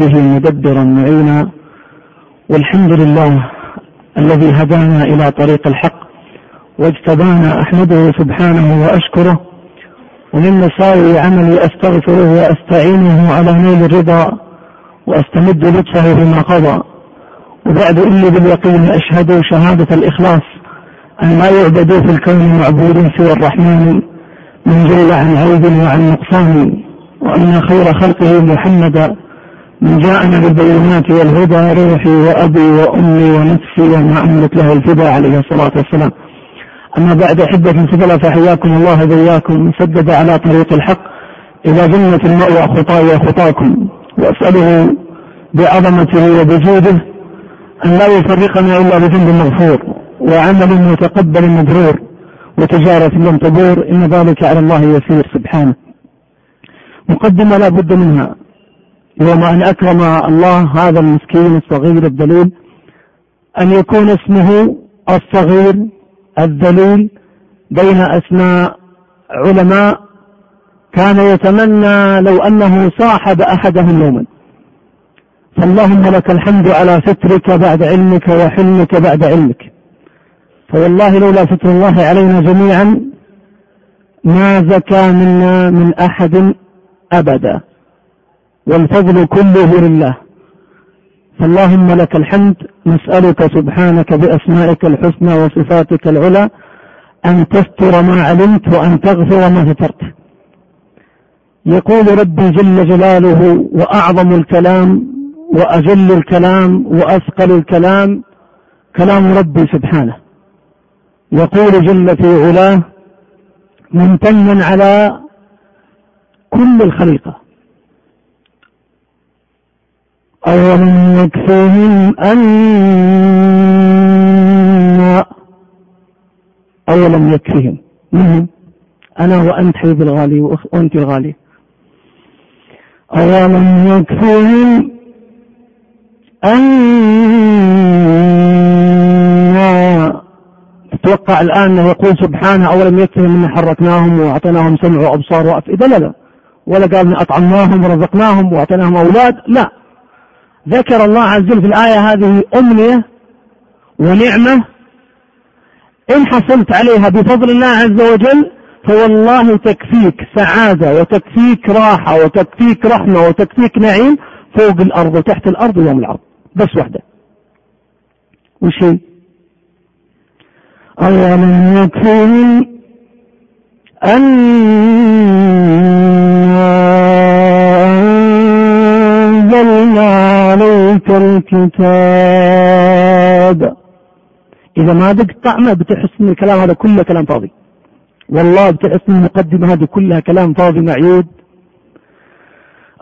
به مدبرا معينا والحمد لله الذي هدانا إلى طريق الحق واجتبانا أحمده سبحانه وأشكره ومن مساوي عملي أستغفره وأستعينه على نيل الرضا وأستمد لطفه فيما قضى. وبعد اني باليقين أشهد شهادة الإخلاص أن لا يعبد في الكون معبود سوى الرحمن من جل عن عيب وعن نقصان وأن خير خلقه محمدا من جاءنا بالبينات والهدى روحي وأبي وأمي ونفسي وما أملك له الفدى عليه الصلاة والسلام. أما بعد أحبة فضلا فحياكم الله بياكم مسدد على طريق الحق. إلى جنة المأوى خطايا خطاكم. وأسأله بعظمته وبجوده أن لا يفرقنا إلا بذنب مغفور وعمل متقبل مبرور وتجارة لم تدور. إن ذلك على الله يسير سبحانه. مقدمة لا بد منها. يوم أن أكرم الله هذا المسكين الصغير الذليل أن يكون اسمه الصغير الذليل بين أسماء علماء كان يتمنى لو أنه صاحب أحدهم يوما. فاللهم لك الحمد على سترك بعد علمك وحلمك بعد علمك. فوالله لولا ستر الله علينا جميعا ما زكى منا من أحد أبدا. والفضل كله لله. فاللهم لك الحمد نسألك سبحانك بأسمائك الحسنى وصفاتك العلى أن تستر ما علمت وأن تغفر ما سترت يقول ربي جل جلاله وأعظم الكلام وأجل الكلام وأثقل الكلام كلام ربي سبحانه. يقول جل في علاه ممتنا على كل الخليقة. أولم يكفيهم أن أولم يكفيهم منهم؟ أنا وأنت حبيبي الغالي وأنت الغالي. أولم يكفيهم أن تتوقع الآن أنه يقول سبحانه أولم يكفيهم أن حركناهم وأعطيناهم سمع وأبصار وأفئدة. لا لا ولا قال أطعمناهم ورزقناهم وأعطيناهم أولاد لا. ذكر الله عز وجل في الآية هذه أمنية ونعمة. إن حصلت عليها بفضل الله عز وجل فوالله تكفيك سعادة وتكفيك راحة وتكفيك رحمة وتكفيك نعيم فوق الأرض وتحت الأرض ويوم الأرض بس واحدة. وش هي؟ أولم يكفيهم أن عليك الكتاب إذا ما ذقت طعمة بتحس إن الكلام هذا كله كلام فاضي. والله بتحس إن المقدمة هذه كلها كلام فاضي معيود.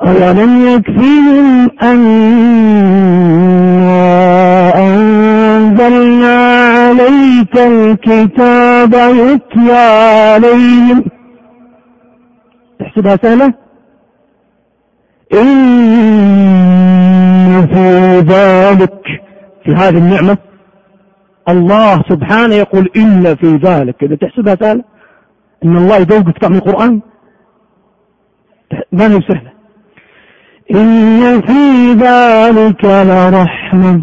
أولم يكفيهم أن أنزلنا عليك الكتاب يتلى عليهم. تحسبها سهلة؟ إن في ذلك في هذه النعمة. الله سبحانه يقول إن في ذلك. إذا تحسبها سهلة. إن الله يذوقك طعم القرآن. ما هي سهلة. إن في ذلك لرحمة.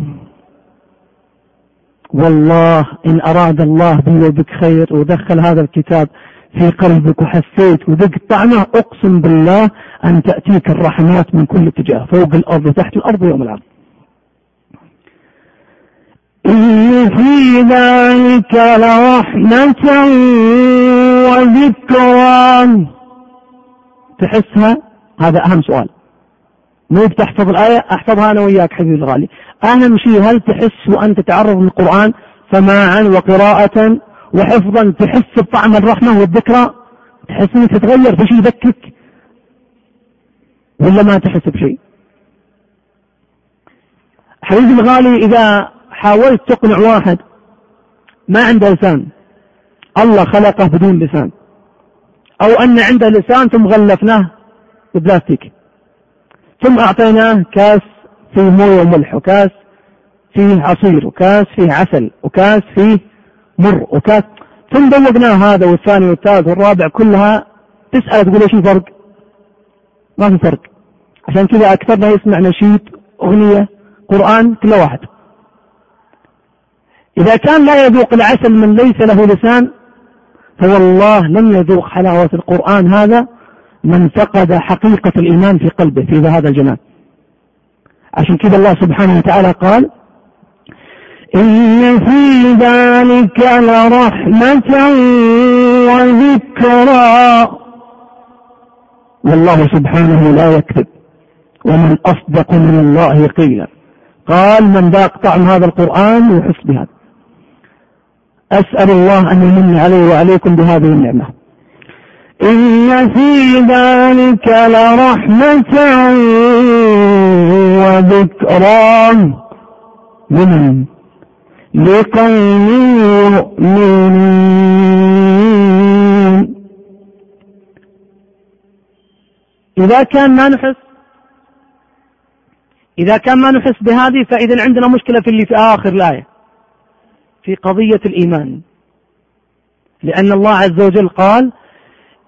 والله إن أراد الله بي وبك خير ودخل هذا الكتاب في قلبك وحسيت وذقت طعمه أقسم بالله أن تأتيك الرحمات من كل اتجاه فوق الأرض وتحت الأرض ويوم العرض. إن في ذلك لرحمة وذكرى. تحسها؟ هذا أهم سؤال. مو بتحفظ الآية؟ أحفظها أنا وياك حبيبي الغالي. أهم شيء هل تحس وأنت تتعرض للقرآن؟ سماعا وقراءة وحفظا تحس بطعم الرحمة والذكرى. تحس إنك تتغير في شيء يذكك ولا ما تحس بشيء. حبيبي الغالي إذا حاولت تقنع واحد ما عنده لسان. الله خلقه بدون لسان. أو أن عنده لسان ثم غلفناه ببلاستيك. ثم أعطيناه كاس فيه موية وملح وكاس فيه عصير وكاس فيه عسل وكاس فيه مر وكاس ثم ذوقناه هذا والثاني والثالث والرابع كلها تسأل تقول إيش الفرق؟ ما في فرق. عشان كذا أكثرنا يسمع نشيد أغنية قرآن كل واحد. إذا كان لا يذوق العسل من ليس له لسان فوالله لن يذوق حلاوة القرآن هذا من فقد حقيقة الإيمان في قلبه في هذا الجنان. عشان كذا الله سبحانه وتعالى قال إن في ذلك لرحمة وذكرى. والله سبحانه لا يكذب. ومن أصدق من الله قيلا. قال من ذاق طعم هذا القرآن يحس بهذا. أسأل الله أن يمن علي وعليكم بهذه النعمة. إن في ذلك لرحمة وذكرى. لمن؟ لقوم يؤمنون. إذا كان ما نحس إذا كان ما نحس بهذه فإذا عندنا مشكلة في اللي في آخر الآية في قضية الإيمان. لأن الله عز وجل قال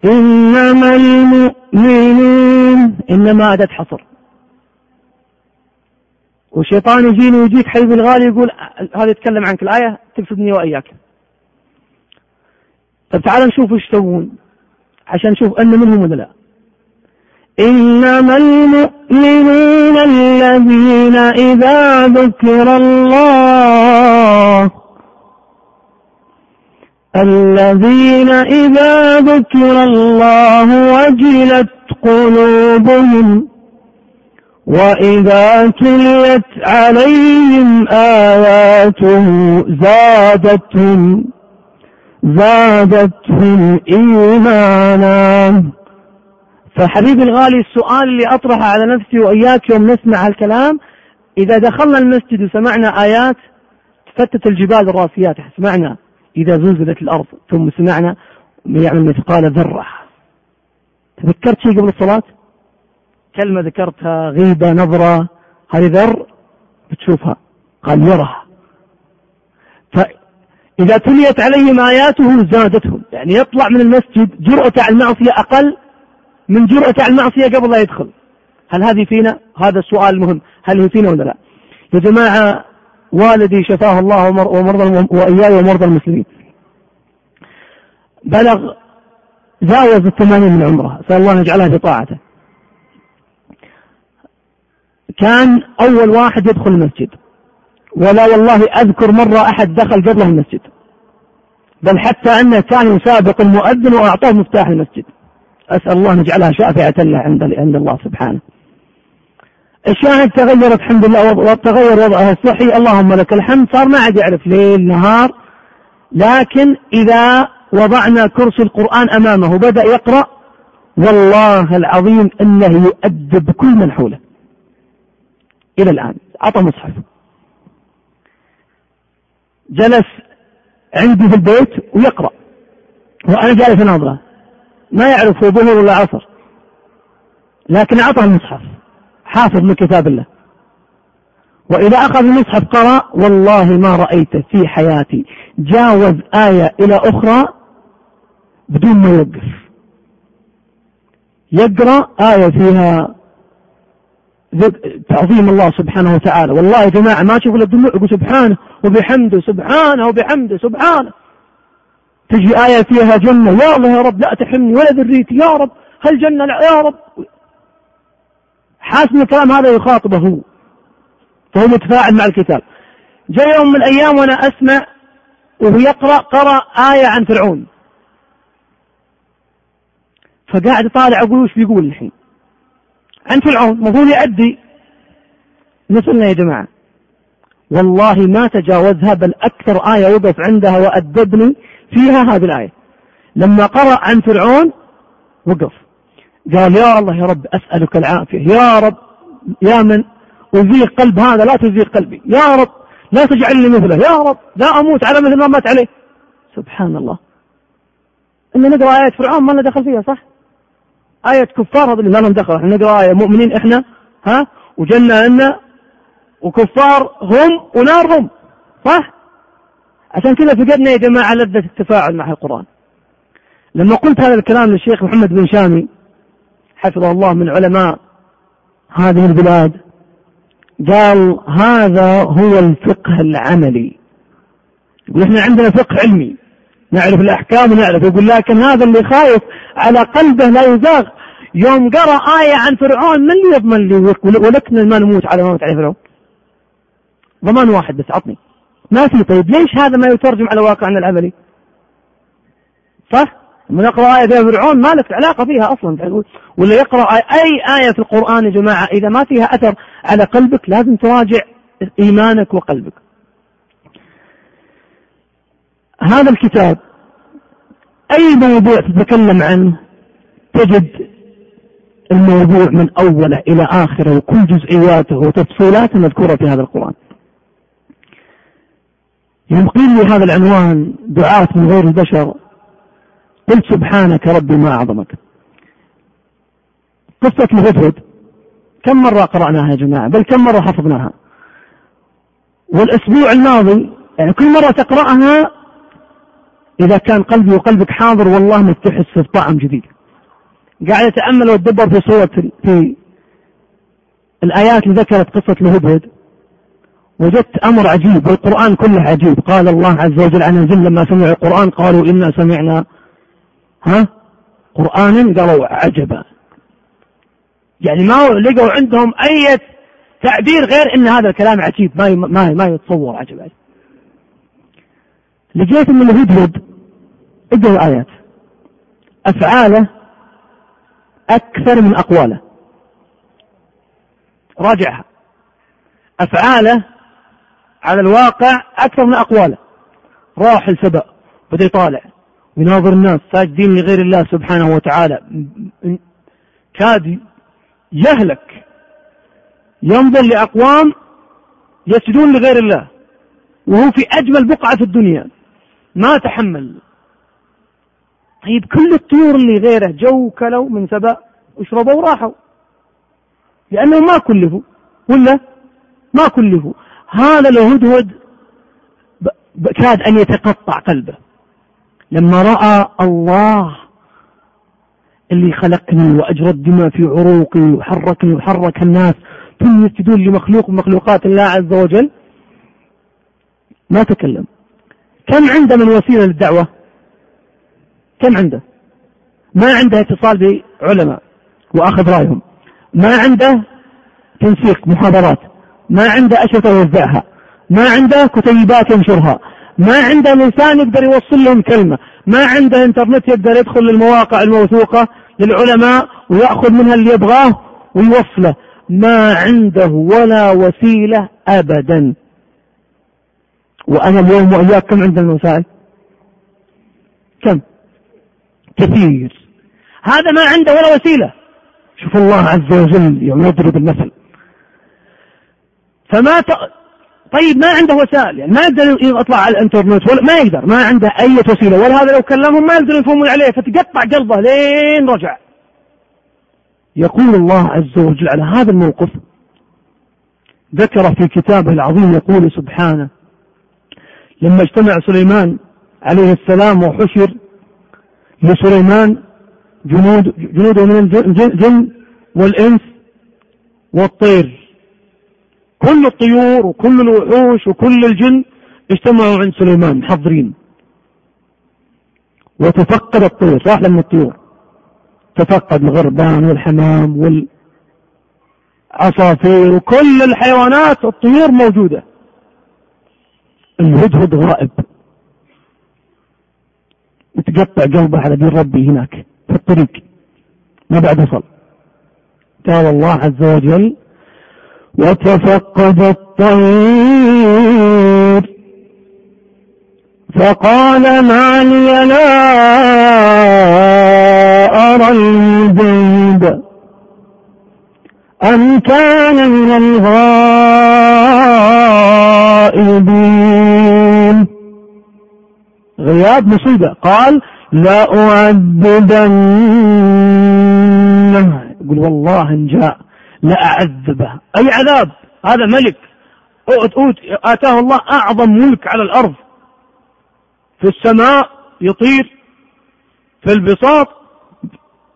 إنما المؤمنون إنما أداة حصر. والشيطان يجيني ويجيك حبيبي الغالي يقول هذا يتكلم عنك الآية تقصدني وإياك. طيب تعال نشوف إيش يسوون عشان نشوف أن منهم ولا لا. إنما المؤمنون الذين إذا ذكر الله الذين إذا ذكر الله وجلت قلوبهم وإذا تليت عليهم آياته زادتهم زادتهم إيمانا. فحبيبي الغالي السؤال اللي أطرحه على نفسي وإياك يوم نسمع هالكلام إذا دخلنا المسجد وسمعنا آيات تفتت الجبال الراسيات سمعنا إذا زلزلت الأرض ثم سمعنا يعمل مثقال ذرة. تذكرت شيء قبل الصلاة؟ كلمة ذكرتها غيبة نظرة هذه ذر بتشوفها قال يرها. فإذا تليت عليهم آياته زادتهم يعني يطلع من المسجد جرأة على المعصية أقل من جرأة على المعصية قبل لا يدخل. هل هذه فينا؟ هذا السؤال المهم هل هي فينا ولا لا؟ يا جماعة والدي شفاه الله ومرضى وإياي ومرضى المسلمين. بلغ جاوز الثمانين من عمره أسأل الله أن يجعلها في طاعته. كان أول واحد يدخل المسجد. ولا والله أذكر مرة أحد دخل قبله المسجد. بل حتى أنه كان يسابق المؤذن وأعطاه مفتاح المسجد. أسأل الله أن يجعلها شافعة له عند عند الله سبحانه. الشاهد تغيرت الحمد لله وتغير وضعه الصحي. اللهم لك الحمد. صار ما عاد يعرف ليل نهار. لكن إذا وضعنا كرسي القرآن أمامه وبدأ يقرأ. والله العظيم أنه يؤدب كل من حوله. إلى الآن. عطى مصحف. جلس عندي في البيت ويقرأ. وأنا جالس أناظره ما يعرف هو ظهر ولا عصر. لكن أعطاه المصحف. حافظ من كتاب الله. وإذا أخذ المصحف قرأ والله ما رأيت في حياتي. جاوز آية إلى أخرى بدون ما يوقف. يقرأ آية فيها تعظيم الله سبحانه وتعالى. والله يا جماعة ما أشوف إلا الدموع يقول سبحانه وبحمده سبحانه وبحمده سبحانه. تجي آية فيها جنة يا الله يا رب لا تحمني ولا ذريتي يا رب هل جنة؟ لا يا رب. حاسس الكلام هذا يخاطبه. هو فهو متفاعل مع الكتاب. جاء يوم من الأيام وأنا أسمع وهو يقرأ قرأ آية عن فرعون. فقاعد طالع أقول وش بيقول الحين. عن فرعون المفروض يأدي نسألنا يا جماعة. والله ما تجاوزها بل أكثر آية وقف عندها وأدبني فيها هذه الآية. لما قرأ عن فرعون وقف. قال يا الله يا رب أسألك العافية. يا رب يا من؟ أزيغ قلب هذا لا تزيغ قلبي. يا رب لا تجعلني مثله. يا رب لا أموت على مثل ما مات عليه. سبحان الله. إن نقرأ آية فرعون ما لنا دخل فيها صح؟ آية كفار اللي ما لهم دخل. إحنا نقرأ آية مؤمنين إحنا ها؟ وجنة لنا وكفار هم ونار هم صح؟ عشان كذا فقدنا يا جماعة لذة التفاعل مع القرآن. لما قلت هذا الكلام للشيخ محمد بن شامي حفظه الله من علماء هذه البلاد قال هذا هو الفقه العملي. يقول إحنا عندنا فقه علمي. نعرف الأحكام ونعرف. يقول لكن هذا اللي خايف على قلبه لا يزاغ. يوم قرأ آية عن فرعون من اللي يضمن لي؟ ولكن ما نموت على ما نموت عليه فرعون. ضمان واحد بس عطني. ما في. طيب ليش هذا ما يترجم على واقعنا العملي؟ صح؟ من يقرأ آية فيها فرعون ما لك علاقة فيها أصلا. ولا يقرأ أي آية في القرآن يا جماعة إذا ما فيها أثر على قلبك لازم تراجع إيمانك وقلبك. هذا الكتاب أي موضوع تتكلم عنه تجد الموضوع من أوله إلى آخره وكل جزئياته وتفصيلاته مذكورة في هذا القرآن. يوم قيل لي هذا العنوان دعاة من غير البشر. قلت سبحانك ربي ما أعظمك. قصة الهدهد. كم مرة قرأناها يا جماعة؟ بل كم مرة حفظناها؟ والأسبوع الماضي يعني كل مرة تقرأها إذا كان قلبي وقلبك حاضر والله ما تحس بطعم جديد. قاعد أتأمل وأتدبر في صورة في الآيات اللي ذكرت قصة الهدهد وجدت أمر عجيب والقرآن كله عجيب. قال الله عز وجل عن الجن لما سمعوا القرآن قالوا إنا سمعنا. ها؟ قرآنا قالوا عجبا. يعني ما لقوا عندهم أي تعبير غير أن هذا الكلام عجيب ما ما ما يتصور عجبا. لقيت من الهدهد اقرا الآيات. أفعاله أكثر من أقواله. راجعها. أفعاله على الواقع أكثر من أقواله. راح السبأ بدأ يطالع. ويناظر الناس ساجدين لغير الله سبحانه وتعالى. كاد يهلك. ينظر لأقوام يسجدون لغير الله. وهو في أجمل بقعة في الدنيا. ما تحمل. طيب كل الطيور اللي غيره جو كلوا من سبأ وشربوا وراحوا. لأنهم ما كلفوا ولا ما كلفوا. هذا الهدهد كاد أن يتقطع قلبه. لما رأى الله اللي خلقني وأجرى الدماء في عروقي وحركني وحرك الناس ثم يسجدون لمخلوق من مخلوقات الله عز وجل ما تكلم. كم عنده من وسيلة للدعوة؟ كم عنده؟ ما عنده اتصال بعلماء وأخذ رأيهم. ما عنده تنسيق محاضرات. ما عنده أشرطة يوزعها. ما عنده كتيبات ينشرها. ما عنده لسان يقدر يوصل لهم كلمة. ما عنده إنترنت يقدر يدخل للمواقع الموثوقة للعلماء ويأخذ منها اللي يبغاه ويوصله. ما عنده ولا وسيلة أبدا. وأنا اليوم وإياك كم عندنا الوسائل كم؟ كثير. هذا ما عنده ولا وسيلة. شوف الله عز وجل يوم يضرب المثل فما ت... طيب ما عنده وسائل يعني ما يقدر يطلع على الإنترنت ولا ما يقدر ما عنده أي وسيلة. ولا هذا لو كلمهم ما يقدرون يفهمون عليه فتقطع قلبه لين رجع. يقول الله عز وجل على هذا الموقف ذكر في كتابه العظيم يقول سبحانه لما اجتمع سليمان عليه السلام وحشر لسليمان جنود جنوده من الجن والإنس والطير. كل الطيور وكل الوحوش وكل الجن اجتمعوا عند سليمان محضرين. وتفقد الطير صح لما الطيور. تفقد الغربان والحمام والعصافير وكل الحيوانات الطيور موجودة. الهدهد غائب يتقطع قلبه على دين ربي هناك في الطريق. ما بعد وصل. قال الله عز وجل وتفقد الطير. فقال ما لي لا أرى الجند أم كان من الغائبين؟ غياب مصيبة. قال لا أعذبنه يقول والله إن جاء لأعذبه. أي عذاب. هذا ملك. آتاه الله أعظم ملك على الأرض. في السماء يطير في البساط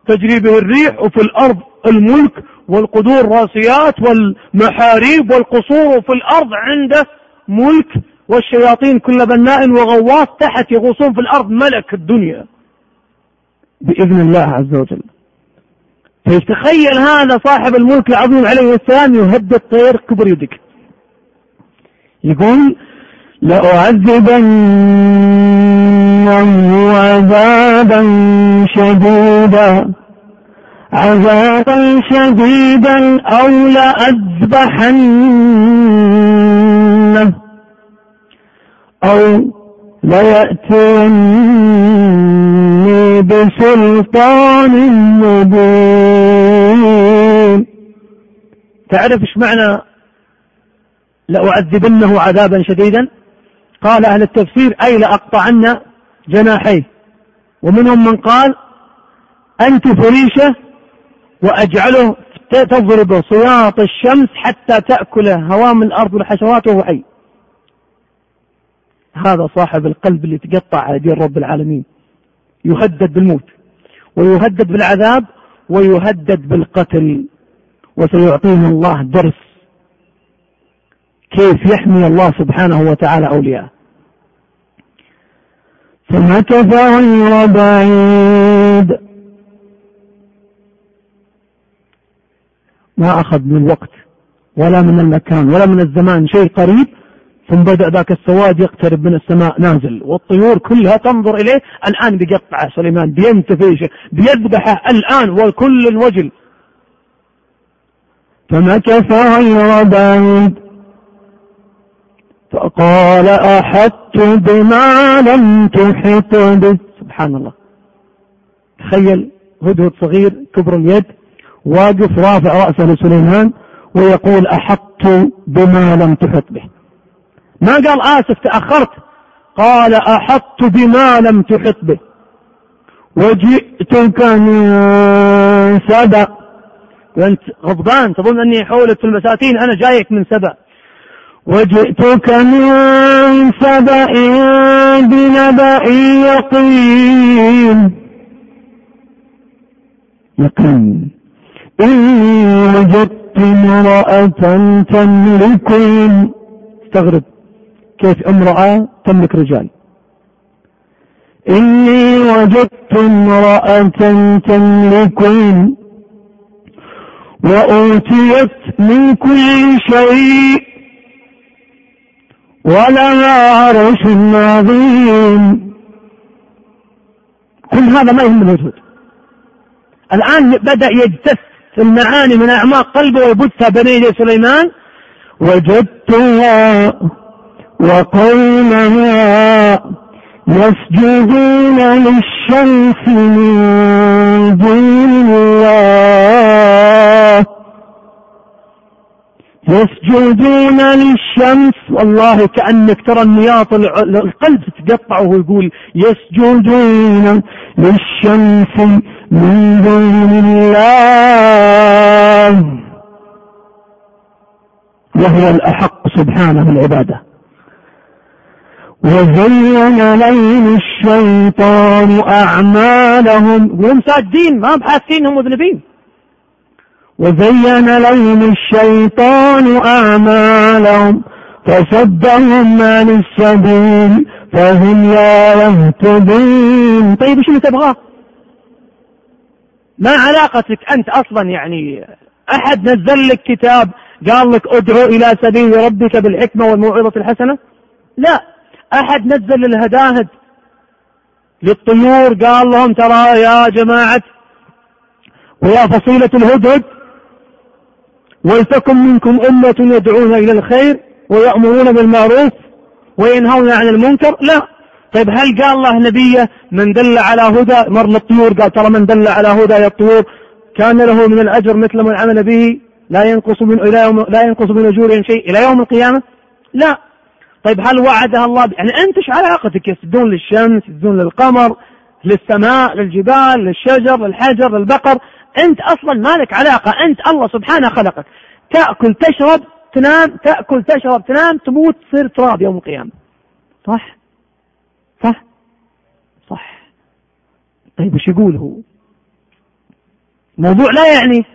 تجري به الريح وفي الأرض الملك والقدور راسيات والمحاريب والقصور وفي الأرض عنده ملك والشياطين كل بناء وغواص تحت يغوصون في الأرض ملك الدنيا. بإذن الله عز وجل. فيتخيل هذا صاحب الملك العظيم عليه السلام يهدد طير كبر يدك. يقول لأعذبنه عذابا شديدا. عذابا شديدا أو لأذبحنه أو ليأتيني بسلطان مبين. تعرف إيش معنى لأعذبنه عذابا شديدا؟ قال أهل التفسير أي لأقطعن جناحيه. ومنهم من قال أنت فريشة وأجعله تضرب صياط الشمس حتى تأكل هوام الأرض والحشرات وهو حي هذا صاحب القلب اللي تقطع على دين رب العالمين. يهدد بالموت ويهدد بالعذاب ويهدد بالقتل وسيعطيه الله درس كيف يحمي الله سبحانه وتعالى أولياءه. فمكث غير بعيد. ما أخذ من الوقت ولا من المكان ولا من الزمان شيء قريب. ثم بدأ ذاك السواد يقترب من السماء نازل والطيور كلها تنظر إليه الآن بيقطعه سليمان بينتفشه بيذبحه الآن والكل وجل فمكث غير بعيد فقال أحدت بما لم تحط به. سبحان الله. تخيل هدهد صغير كبر اليد واقف رافع رأسه لسليمان ويقول أحطت بما لم تحط به. ما قال آسف تأخرت؟ قال أحطت بما لم تحط به. وجئتك من سبأ. وانت غضبان تظن أني حولت المساتين أنا جايك من سبأ. وجئتك من سبأ بنبأ يقين. يقين. إني وجدت امرأة تملكهم استغرب. كيف امرأة تملك رجال. إني وجدت امرأة تملكهم وأوتيت من كل شيء ولها عرش عظيم. كل هذا ما يهم الوجود. الآن بدأ يجتث المعاني من أعماق قلبه ويبثها بين يدي سليمان. وجدتها وقومها يسجدون للشمس من دون الله. يسجدون للشمس والله كأنك ترى النياط القلب تتقطع وهو يقول يسجدون للشمس من دون الله. وهو الأحق سبحانه العبادة. وزين لهم الشيطان أعمالهم. وهم ساجدين ما بحاسين هم مذنبين. وزين لهم الشيطان أعمالهم. فصدهم عن السبيل فهم لا يهتدون. طيب شنو تبغاه ما علاقتك أنت أصلا يعني أحد نزل لك كتاب قال لك ادعو إلى سبيل ربك بالحكمة والموعظة الحسنة؟ لا. أحد نزل الهداهد للطيور قال لهم ترى يا جماعة ويا فصيلة الهدهد ولتكن منكم أمة يدعون إلى الخير ويأمرون بالمعروف وينهون عن المنكر؟ لا. طيب هل قال الله نبيه من دل على هدى مر للطيور قال ترى من دل على هدى يا الطيور؟ كان له من الأجر مثل من عمل به لا ينقص من لا ينقص من أجورهم شيء إلى يوم القيامة؟ لا. طيب هل وعدها الله يعني أنت إيش علاقتك؟ يسجدون للشمس يسجدون للقمر للسماء للجبال للشجر للحجر للبقر. أنت أصلا ما لك علاقة. أنت الله سبحانه خلقك. تأكل تشرب تنام تأكل تشرب تنام تموت تصير تراب يوم القيامة. صح؟ صح؟ صح. طيب وش يقول هو؟ موضوع لا يعني.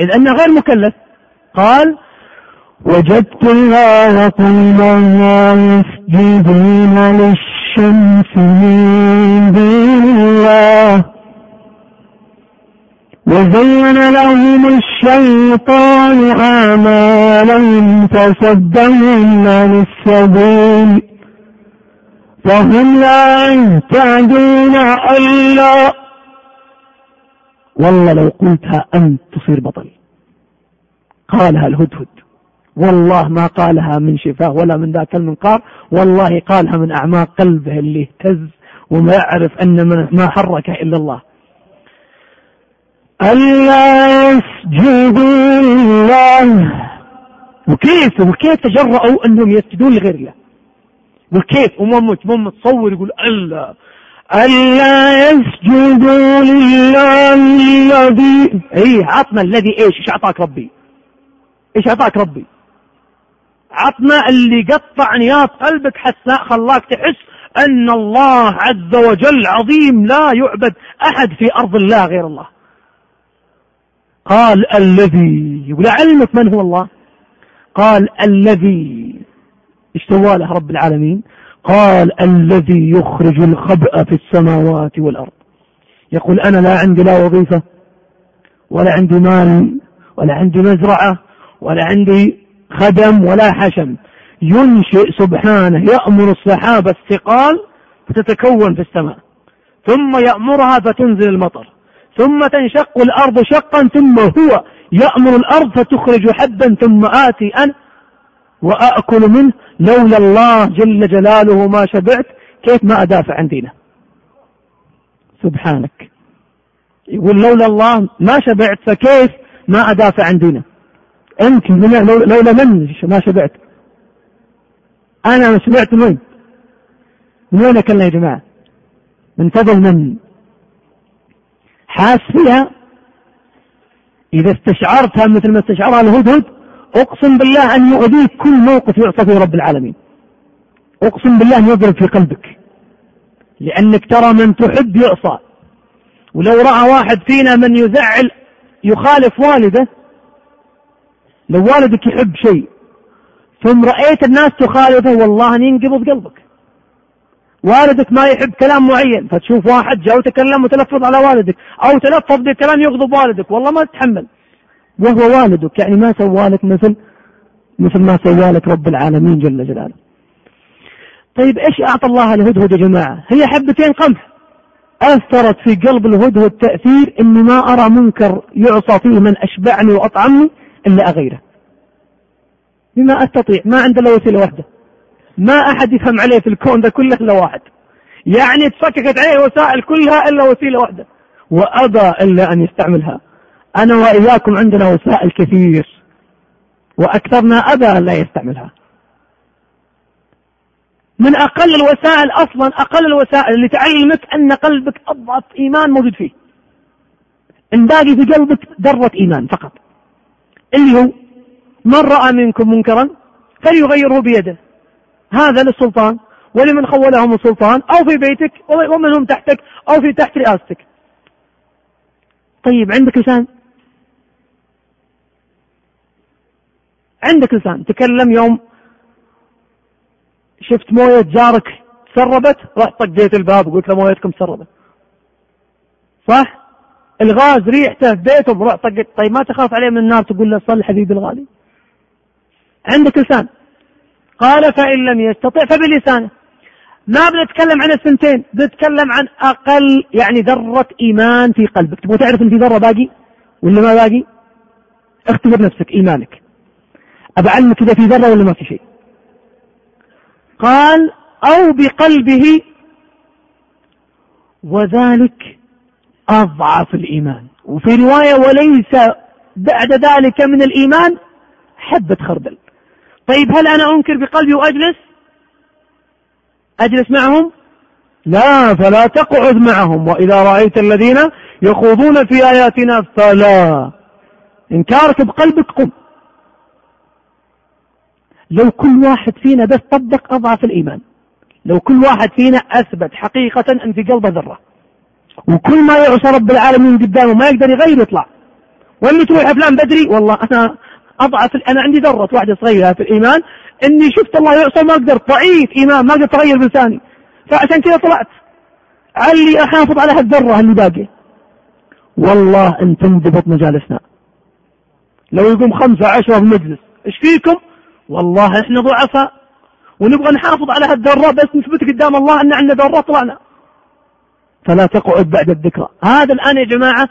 إذ أنه غير مكلف. قال وجدتها وقومها يسجدون للشمس من دون الله. وزين لهم الشيطان أعمالهم فصدهم عن السبيل فهم لا يهتدون إلا والله لو قلتها أنت تصير بطل. قالها الهدهد. والله ما قالها من شفاه ولا من ذاك المنقار والله قالها من أعماق قلبه اللي اهتز وما يعرف أن ما حركه إلا الله. ألا يسجدوا لله وكيف وكيف تجرؤوا أنهم يسجدون لغير الله؟ وكيف وما مو متصور يقول ألا ألا يسجدوا لله الذي اي عطنا الذي إيش؟ إيش أعطاك ربي؟ إيش أعطاك ربي؟ عطنا اللي قطع نياط قلبك حتى خلاك تحس أن الله عز وجل عظيم لا يعبد أحد في أرض الله غير الله. قال الذي ولعلمك من هو الله؟ قال الذي إيش له رب العالمين؟ قال الذي يخرج الخبأ في السماوات والأرض. يقول أنا لا عندي لا وظيفة ولا عندي مال ولا عندي مزرعة ولا عندي خدم ولا حشم. ينشئ سبحانه يأمر السحابة الثقال فتتكون في السماء. ثم يأمرها فتنزل المطر. ثم تنشق الأرض شقا ثم هو يأمر الأرض فتخرج حبا ثم آتي أنا وأأكل منه. لولا الله جل جلاله ما شبعت كيف ما أدافع عن دينه؟ سبحانك. يقول لولا الله ما شبعت فكيف ما أدافع عن دينه؟ أنت لولا من ما شبعت. أنا ما شبعت من من وين أكلنا يا جماعة؟ من فضل من حاس فيها إذا استشعرتها مثل ما استشعرها الهدهد أقسم بالله أن يؤذيك كل موقف يعصى فيه رب العالمين. أقسم بالله أن يضرب في قلبك. لأنك ترى من تحب يعصى. ولو رأى واحد فينا من يزعل يخالف والده لو والدك يحب شيء ثم رأيت الناس تخالفه والله أن ينقبض قلبك. والدك ما يحب كلام معين فتشوف واحد جاء وتكلم وتلفظ على والدك أو تلفظ بكلام يغضب والدك والله ما تتحمل وهو والدك يعني ما سوالك مثل مثل ما سوالك رب العالمين جل جلاله. طيب إيش أعطى الله الهدهد يا جماعة؟ هي حبتين قمح. أثرت في قلب الهدهد تأثير إني ما أرى منكر يعصى فيه من أشبعني وأطعمني إلا أغيره. بما أستطيع ما عنده إلا وسيلة واحدة. ما أحد يفهم عليه في الكون ده كله إلا واحد. يعني تفككت عليه وسائل كلها إلا وسيلة واحدة. وأبى إلا أن يستعملها. أنا وإياكم عندنا وسائل كثير. وأكثرنا أبى أن لا يستعملها. من أقل الوسائل أصلا أقل الوسائل اللي تعلمك أن قلبك أضعف إيمان موجود فيه. إن باقي في قلبك ذرة إيمان فقط. اللي هو من رأى منكم منكرا فليغيره بيده. هذا للسلطان ولمن خولهم السلطان أو في بيتك ومن هم تحتك أو في تحت رئاستك. طيب عندك لسان؟ عندك لسان. تكلم يوم شفت موية جارك تسربت رحت طقيت الباب وقلت له مويتكم تسربت صح؟ الغاز ريحته في بيتهم رحت طقيت طيب ما تخاف عليه من النار تقول له صل حبيبي الغالي. عندك لسان. قال فإن لم يستطع فبلسانه. ما بنتكلم عن الثنتين بنتكلم عن أقل يعني ذرة إيمان في قلبك. تبغى تعرف إن في ذرة باقي؟ ولا ما باقي؟ اختبر نفسك إيمانك. أبعلمك إذا في ذرة ولا ما في شيء. قال أو بقلبه وذلك أضعف الإيمان. وفي رواية وليس بعد ذلك من الإيمان حبة خردل. طيب هل أنا أنكر بقلبي وأجلس؟ أجلس معهم؟ لا فلا تقعد معهم. وإذا رأيت الذين يخوضون في آياتنا فلا. إنكارك بقلبك قم. لو كل واحد فينا بس طبق أضعف الإيمان لو كل واحد فينا أثبت حقيقة أن في قلبه ذرة. وكل ما يعصى رب العالمين قدامه ما يقدر يغير يطلع. وين تروح فلان بدري والله أنا أضعف أنا عندي ذرة واحدة صغيرة في الإيمان إني شفت الله يعصى ما أقدر ضعيف إيمان ما أقدر أغير بلساني. فعشان كذا طلعت. علي أحافظ على هالذرة اللي باقية. والله أن تنضبط مجالسنا لو يقوم خمسة عشرة المجلس إيش فيكم؟ والله إحنا ضعفاء. ونبغى نحافظ على هالذرة بس نثبت قدام الله إن عندنا ذرة طلعنا. فلا تقعد بعد الذكرى. هذا الآن يا جماعة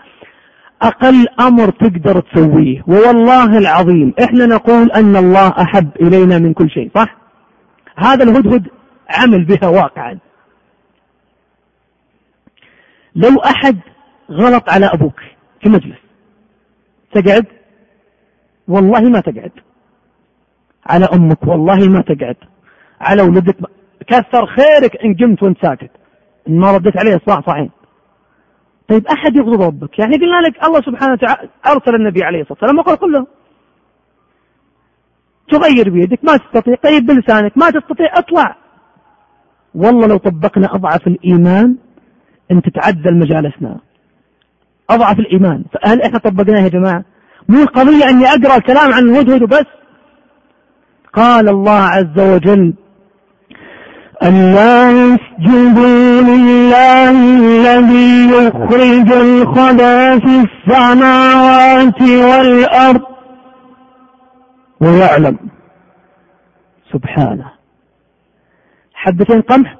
أقل أمر تقدر تسويه ووالله العظيم إحنا نقول أن الله أحب إلينا من كل شيء صح؟ هذا الهدهد عمل بها واقعا. لو أحد غلط على أبوك في مجلس تقعد؟ والله ما تقعد. على أمك والله ما تقعد. على ولدك كثر خيرك إن قمت وانت ساكت. ما رديت عليه صح صحيح. طيب أحد يغضب ربك. يعني قلنا لك الله سبحانه وتعالى أرسل النبي عليه الصلاة والسلام وقال قل له تغير بيدك ما تستطيع طيب بلسانك ما تستطيع اطلع. والله لو طبقنا أضعف الإيمان أن تتعدل مجالسنا أضعف الإيمان. فهل إحنا طبقناه يا جماعة؟ مو القضية أني أقرأ الكلام عن الهدهد وبس. قال الله عز وجل ألا يسجدوا لله الذي يخرج الخبا في السماوات والأرض. ويعلم. سبحانه. حبتين قمح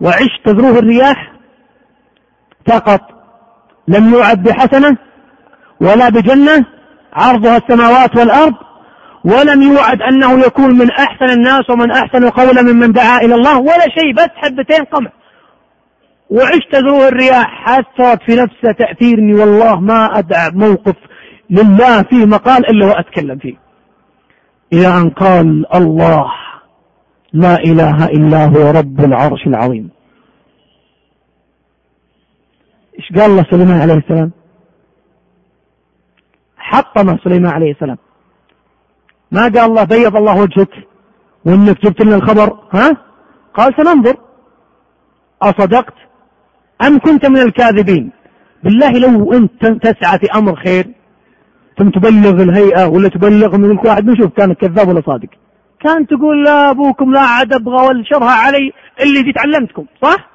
وعش تذروه الرياح فقط. لم يعد بحسنة ولا بجنة. عرضها السماوات والأرض ولم يوعد أنه يكون من أحسن الناس ومن أحسن قولا ممن دعا إلى الله ولا شيء بس حبتين قمح وعشت ذروه الرياح حسرت في نفسه تأثيرني والله ما أدع موقف لله فيه مقال إلا وأتكلم فيه. إلى أن قال الله لا إله إلا هو رب العرش العظيم. إيش قال الله سليمان عليه السلام؟ حطم سليمان عليه السلام. ما قال الله بيض الله وجهك وإنك جبت لنا الخبر ها؟ قال سننظر. أصدقت أم كنت من الكاذبين؟ بالله لو أنت تسعى في أمر خير ثم تبلغ الهيئة ولا تبلغ من كل واحد نشوف كان كذاب ولا صادق. كان تقول لا أبوكم لا عاد أبغى والشرها علي اللي دي تعلمتكم صح؟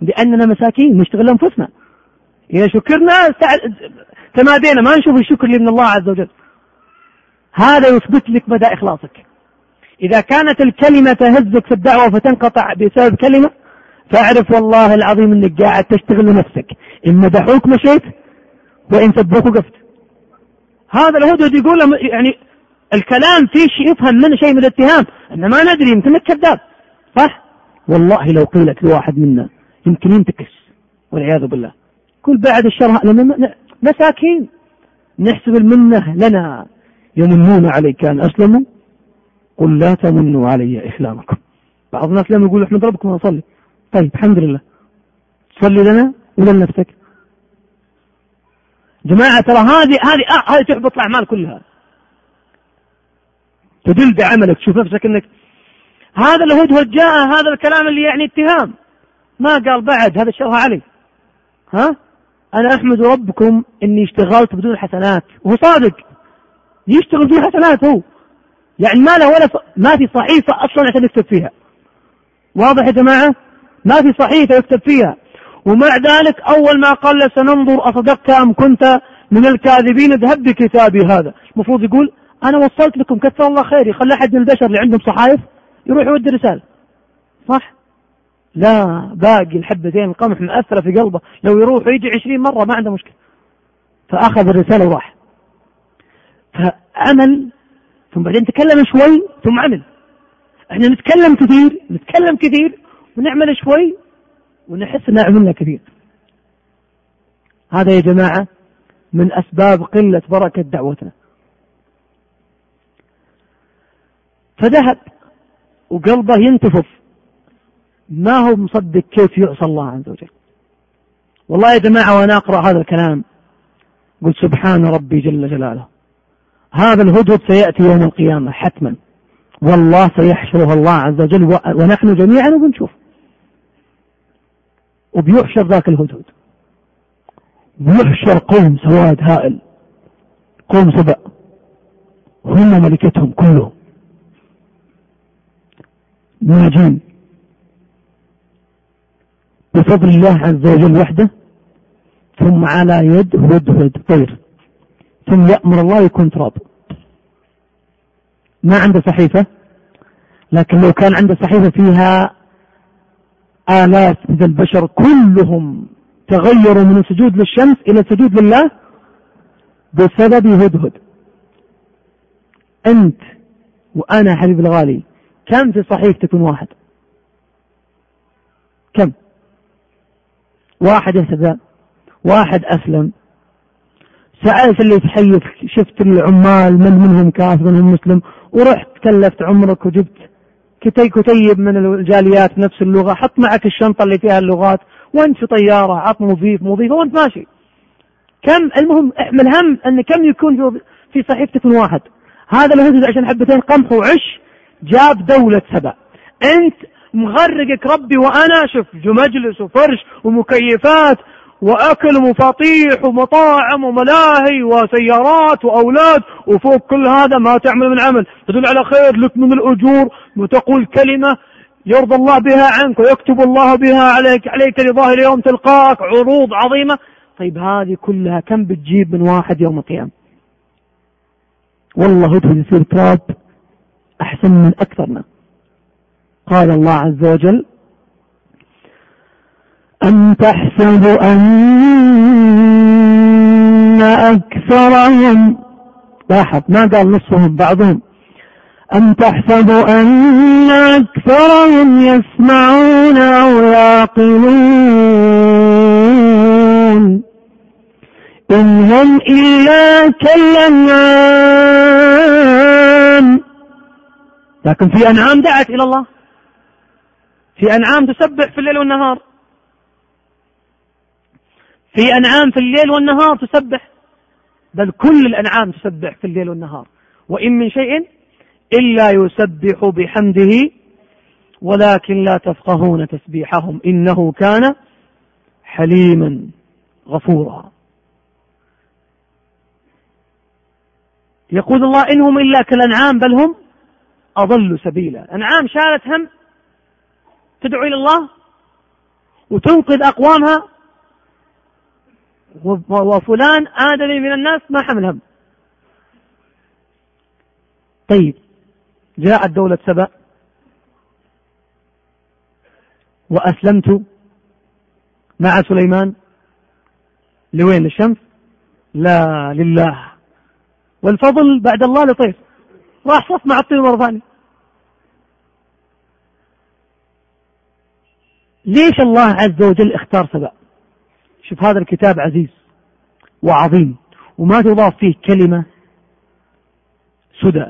لأننا مساكين نشتغل أنفسنا. إذا شكرنا تمادينا ما نشوف الشكر اللي من الله عز وجل. هذا يثبت لك مدى إخلاصك. إذا كانت الكلمة تهزك في الدعوة فتنقطع بسبب كلمة فاعرف والله العظيم إنك قاعد تشتغل لنفسك. إن مدحوك مشيت وإن سبوك وقفت. هذا الهدهد يقول يعني الكلام فيه شيء يفهم منه شيء من الاتهام ان ما ندري يمكن كذاب. صح؟ والله لو قيلت لواحد منا يمكن ينتكس والعياذ بالله. كل بعد الشر مساكين. نحسب المنة لنا. يمنون عليك أن أسلموا؟ قل لا تمنوا علي إسلامكم. بعض الناس لما يقول احمد ربكم ونصلي طيب الحمد لله. تصلي لنا ولا لنفسك؟ جماعة ترى هذه هذه آه هذه تحبط الأعمال كلها. تدل بعملك. تشوف نفسك إنك هذا الهدهد جاء هذا الكلام اللي يعني اتهام. ما قال بعد هذا الشرها علي. ها؟ أنا أحمد ربكم إني اشتغلت بدون حسنات. وهو صادق. يشتغل بدون حسنات هو. يعني ما له ولا. ما في صحيفة أصلا عشان يكتب فيها. واضح يا جماعة؟ ما في صحيفة يكتب فيها. ومع ذلك أول ما قال له سننظر أصدقت أم كنت من الكاذبين اذهب بكتابي هذا. المفروض يقول أنا وصلت لكم كثر الله خيري خلي أحد من البشر اللي عندهم صحائف يروح يودي رسالة. صح؟ لا باقي الحبتين القمح مأثرة في قلبه. لو يروح ويجي عشرين مرة ما عنده مشكلة. فأخذ الرسالة وراح. فعمل ثم بعدين تكلم شوي ثم عمل. إحنا نتكلم كثير نتكلم كثير ونعمل شوي ونحس إن عملنا كثير. هذا يا جماعة من أسباب قلة بركة دعوتنا. فذهب وقلبه ينتفض. ما هو مصدق كيف يعصى الله عز وجل؟ والله يا جماعة وأنا أقرأ هذا الكلام قلت سبحان ربي جل جلاله. هذا الهدهد سيأتي يوم القيامة حتما. والله سيحشره الله عز وجل ونحن جميعا وبنشوف. وبيحشر ذاك الهدهد. بيحشر قوم سواد هائل. قوم سبأ. هم ملكتهم كلهم. ناجين بفضل الله عز وجل وحده ثم على يد هدهد طير. ثم يأمر الله يكون تراب. ما عنده صحيفة لكن لو كان عنده صحيفة فيها آلاف من البشر كلهم تغيروا من السجود للشمس إلى السجود لله بسبب هدهد أنت وأنا حبيب الغالي كم في صحيفتك من واحد؟ كم؟ واحد اهتدى واحد أسلم سألت اللي تحيف شفت العمال من منهم كافر منهم مسلم ورحت كلفت عمرك وجبت كتي كتيب من الجاليات نفس اللغة حط معك الشنطة اللي فيها اللغات وانت في طيارة عط مضيف مضيفة وانت ماشي. كم المهم احمل هم أن كم يكون في صحيفتك من واحد. هذا الهدد عشان حبتين قمح وعش جاب دولة سبع انت مغرقك ربي وأنا شوف مجلس وفرش ومكيفات وأكل ومفاطيح ومطاعم وملاهي وسيارات وأولاد وفوق كل هذا ما تعمل من عمل. تدل على خير لك من الأجور وتقول كلمة يرضى الله بها عنك ويكتب الله بها عليك عليك لظاهر يوم تلقاك عروض عظيمة. طيب هذه كلها كم بتجيب من واحد يوم القيامة؟ والله هدهد يصير تراب أحسن من أكثرنا. قال الله عز وجل أم تحسب أن أكثرهم لاحظ ما قال نصفهم بعضهم أم تحسب أن أكثرهم يسمعون أو يعقلون؟ إن هم إلا كالأنعام. لكن في أنعام دعت إلى الله. في أنعام تسبح في الليل والنهار. في أنعام في الليل والنهار تسبح. بل كل الأنعام تسبح في الليل والنهار. وإن من شيء إلا يسبح بحمده ولكن لا تفقهون تسبيحهم. إنه كان حليما غفورا. يقول الله إنهم إلا كالأنعام بل هم أضل سبيلا. أنعام شالت هم تدعو إلى الله وتنقذ أقوامها وفلان آدمي من الناس ما حمل هم. طيب جاءت دولة سبأ. وأسلمت مع سليمان. لوين؟ للشمس؟ لا لله. والفضل بعد الله لطيف. راح صف مع الطير مرة ثانية ليش الله عز وجل اختار سبأ؟ شوف هذا الكتاب عزيز وعظيم وما تضاف فيه كلمة سدى.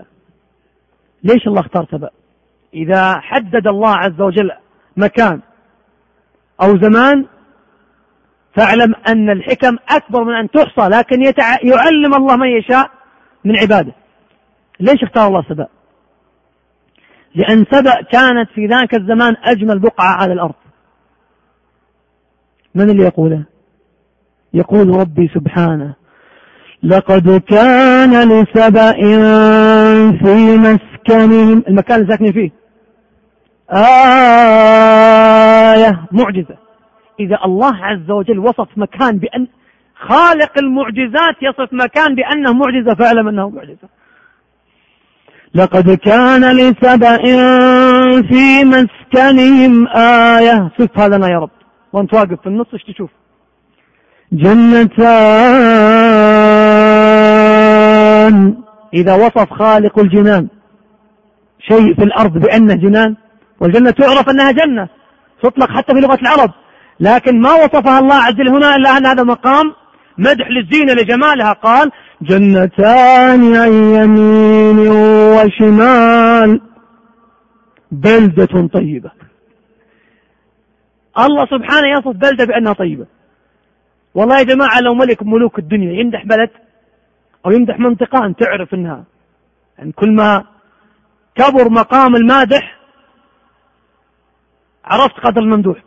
ليش الله اختار سبأ إذا حدد الله عز وجل مكان أو زمان فاعلم أن الحكم أكبر من أن تحصى لكن يتع... يعلم الله من يشاء من عباده. ليش اختار الله سبأ؟ لأن سبأ كانت في ذاك الزمان أجمل بقعة على الأرض. من اللي يقوله؟ يقول ربي سبحانه لقد كان لسبأ في مسكنهم المكان اللي ساكنين فيه. آية معجزة. إذا الله عز وجل وصف مكان بأن خالق المعجزات يصف مكان بأنه معجزة فاعلم أنه معجزة. لقد كان لسبأ في مسكنهم آية. صفها لنا يا رب. وأنت واقف في النص إيش تشوف؟ جنتان. إذا وصف خالق الجنان شيء في الأرض بأنه جنان والجنة تعرف أنها جنة تطلق حتى في لغة العرب. لكن ما وصفها الله عز وجل هنا إلا أن هذا مقام مدح للزينة لجمالها. قال جنتان عن يمين وشمال. بلدة طيبة. الله سبحانه يصف بلدة بأنها طيبة. والله يا جماعة لو ملك ملوك الدنيا يمدح بلد أو يمدح منطقة أن تعرف أنها. يعني كل ما كبر مقام المادح عرفت قدر الممدوح.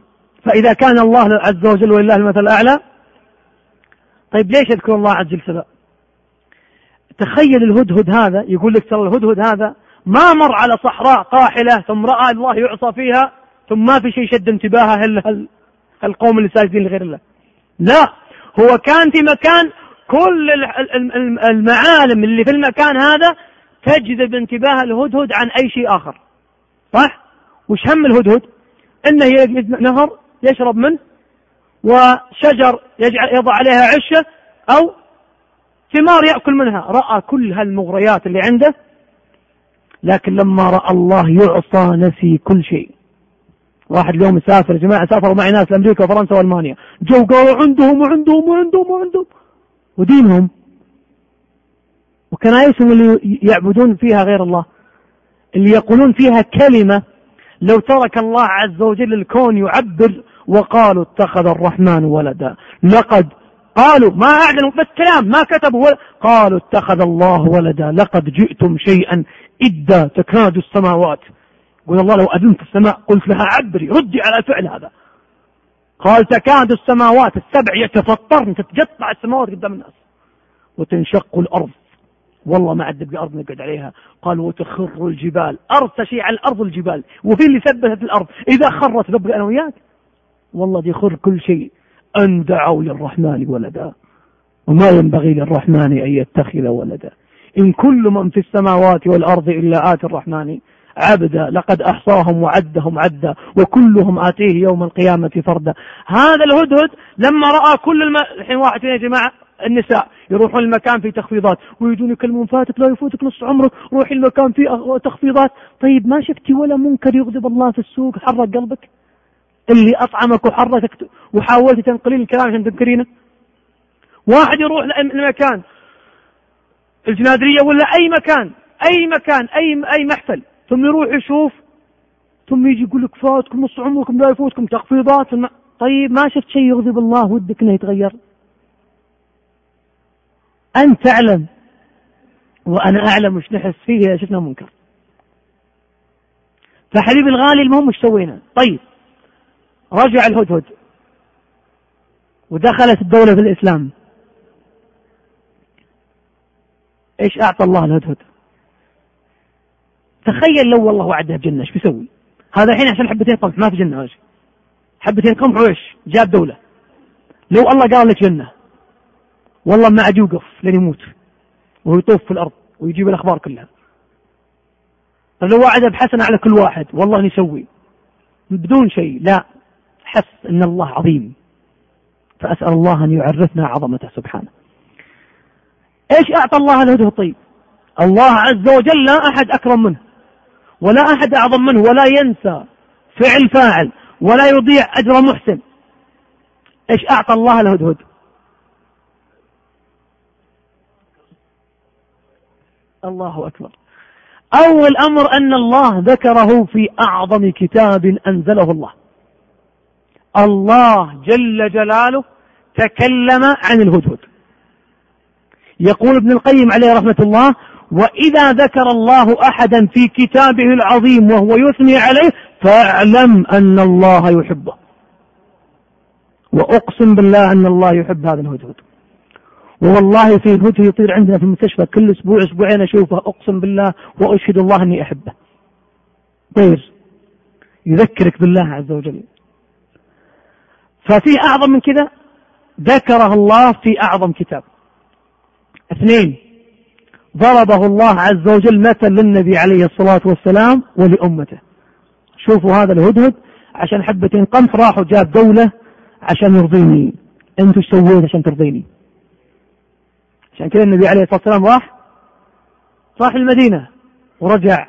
فإذا كان الله عز وجل ولله المثل الأعلى طيب ليش يذكر الله عز وجل تخيل الهدهد هذا يقول لك ترى الهدهد هذا ما مر على صحراء قاحلة ثم رأى الله يعصى فيها ثم ما في شيء شد انتباهه إلا القوم اللي ساجدين لغير الله. لا هو كان في مكان كل المعالم اللي في المكان هذا تجذب انتباه الهدهد عن أي شيء آخر صح؟ وش هم الهدهد؟ إنه يجد نهر يشرب منه وشجر يجعل يضع عليها عشة أو ثمار يأكل منها رأى كل هالمغريات اللي عنده لكن لما رأى الله يعصى نسي كل شيء واحد اليوم يسافر يا جماعة سافروا معي ناس لأمريكا وفرنسا وألمانيا. جو قالوا عندهم وعندهم وعندهم وعندهم. ودينهم. وكنائسهم اللي يعبدون فيها غير الله. اللي يقولون فيها كلمة لو ترك الله عز وجل الكون يعبر وقالوا اتخذ الرحمن ولدا. لقد قالوا ما أعلنوا بس كلام ما كتبوا قالوا اتخذ الله ولدا. لقد جئتم شيئا إدا تكاد السماوات. يقول الله لو أذنت السماء قلت لها عبري ردي على الفعل هذا. قال تكاد السماوات السبع يتفطرن تتقطع السماوات قدام الناس. وتنشق الأرض. والله ما عدت بأرض نقعد عليها. قال وتخر الجبال. أرض تشيع على الأرض الجبال. وفي اللي ثبتت الأرض. إذا خرت ببقى أنا وياك؟ والله دي خر كل شيء. أن دعوا للرحمن ولدا. وما ينبغي للرحمن أن يتخذ ولدا. إن كل من في السماوات والأرض إلا آتي الرحمن. عبدا لقد أحصاهم وعدهم عدا وكلهم آتيه يوم القيامة فردا. هذا الهدهد لما رأى كل الم... الحين واحد يا جماعة النساء يروحون المكان في تخفيضات ويجون يكلمون فاتك لا يفوتك نص عمرك روحي المكان فيه تخفيضات. طيب ما شفتي ولا منكر يغضب الله في السوق حرك قلبك؟ اللي أطعمك وحركك وحاولت تنقلين الكلام عشان تنكرينه؟ واحد يروح لمكان الجنادرية ولا أي مكان أي مكان أي أي محفل. ثم يروح يشوف ثم يجي يقول لك فاتكم نص عمركم لا يفوتكم تخفيضات. طيب ما شفت شيء يغضب الله ودك إنه يتغير؟ أنت تعلم وأنا أعلم وش نحس فيه إذا شفنا منكر. فحبيبي الغالي المهم وش سوينا؟ طيب رجع الهدهد ودخلت الدولة في الإسلام. إيش أعطى الله الهدهد؟ تخيل لو والله وعده بجنة إيش بيسوي؟ هذا الحين عشان حبتين قمح ما في جنة إيش حبتين قمح وايش جاب دولة. لو الله قال لك جنة والله ما عاد يوقف لين يموت. وهو يطوف في الأرض ويجيب الأخبار كلها. طيب لو وعد بحسنة على كل واحد والله نسوي بدون شيء لا. حس أن الله عظيم. فأسأل الله أن يعرفنا عظمته سبحانه. إيش أعطى الله الهدى الطيب الله عز وجل لا أحد أكرم منه. ولا أحد أعظم منه ولا ينسى فعل فاعل ولا يضيع أجر محسن. إيش أعطى الله الهدهد؟ الله أكبر. أول أمر أن الله ذكره في أعظم كتاب أنزله الله. الله جل جلاله تكلم عن الهدهد. يقول ابن القيم عليه رحمة الله وإذا ذكر الله أحدا في كتابه العظيم وهو يثني عليه فاعلم أن الله يحبه. وأقسم بالله أن الله يحب هذا الهدهد. والله في الهدهد يطير عندنا في المستشفى كل أسبوع أسبوعين أشوفه. أقسم بالله وأشهد الله أني أحبه. طير. يذكرك بالله عز وجل. ففي أعظم من كذا ذكره الله في أعظم كتاب. اثنين. ضربه الله عز وجل مثل للنبي عليه الصلاة والسلام ولأمته. شوفوا هذا الهدهد عشان حبتين قمح راحوا جاب دولة عشان يرضيني. أنتوا إيش سويت عشان ترضيني؟ عشان كذا النبي عليه الصلاة والسلام راح راح المدينة ورجع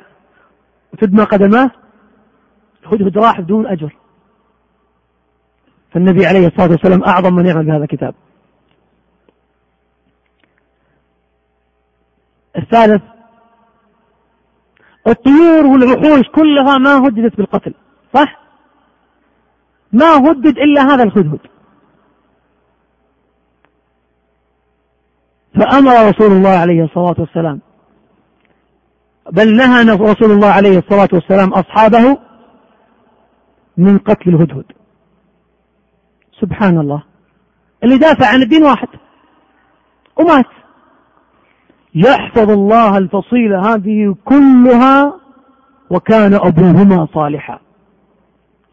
وتدمى قدماه. الهدهد راح بدون أجر. فالنبي عليه الصلاة والسلام أعظم من يعمل بهذا الكتاب. الثالث الطيور والوحوش كلها ما هددت بالقتل صح؟ ما هدد إلا هذا الهدهد. فأمر رسول الله عليه الصلاة والسلام بل نهى رسول الله عليه الصلاة والسلام أصحابه من قتل الهدهد. سبحان الله. اللي دافع عن الدين واحد ومات. يحفظ الله الفصيلة هذه كلها وكان أبوهما صالحا.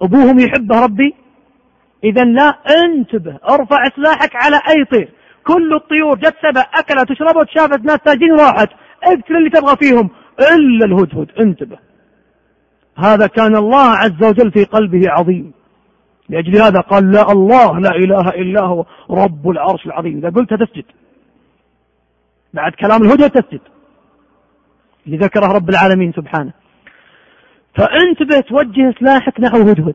أبوهم يحبه ربي؟ إذا لا انتبه ارفع سلاحك على أي طير. كل الطيور جت سبع أكلت وشربت شافت ناس تاجين وراحت اقتل اللي تبغى فيهم. إلا الهدهد انتبه. هذا كان الله عز وجل في قلبه عظيم. لأجل هذا قال لا الله لا إله إلا هو رب العرش العظيم. إذا قلتها تسجد. بعد كلام الهدى تسجد لذكره رب العالمين سبحانه. فانتبه توجه سلاحك نحو هدهد.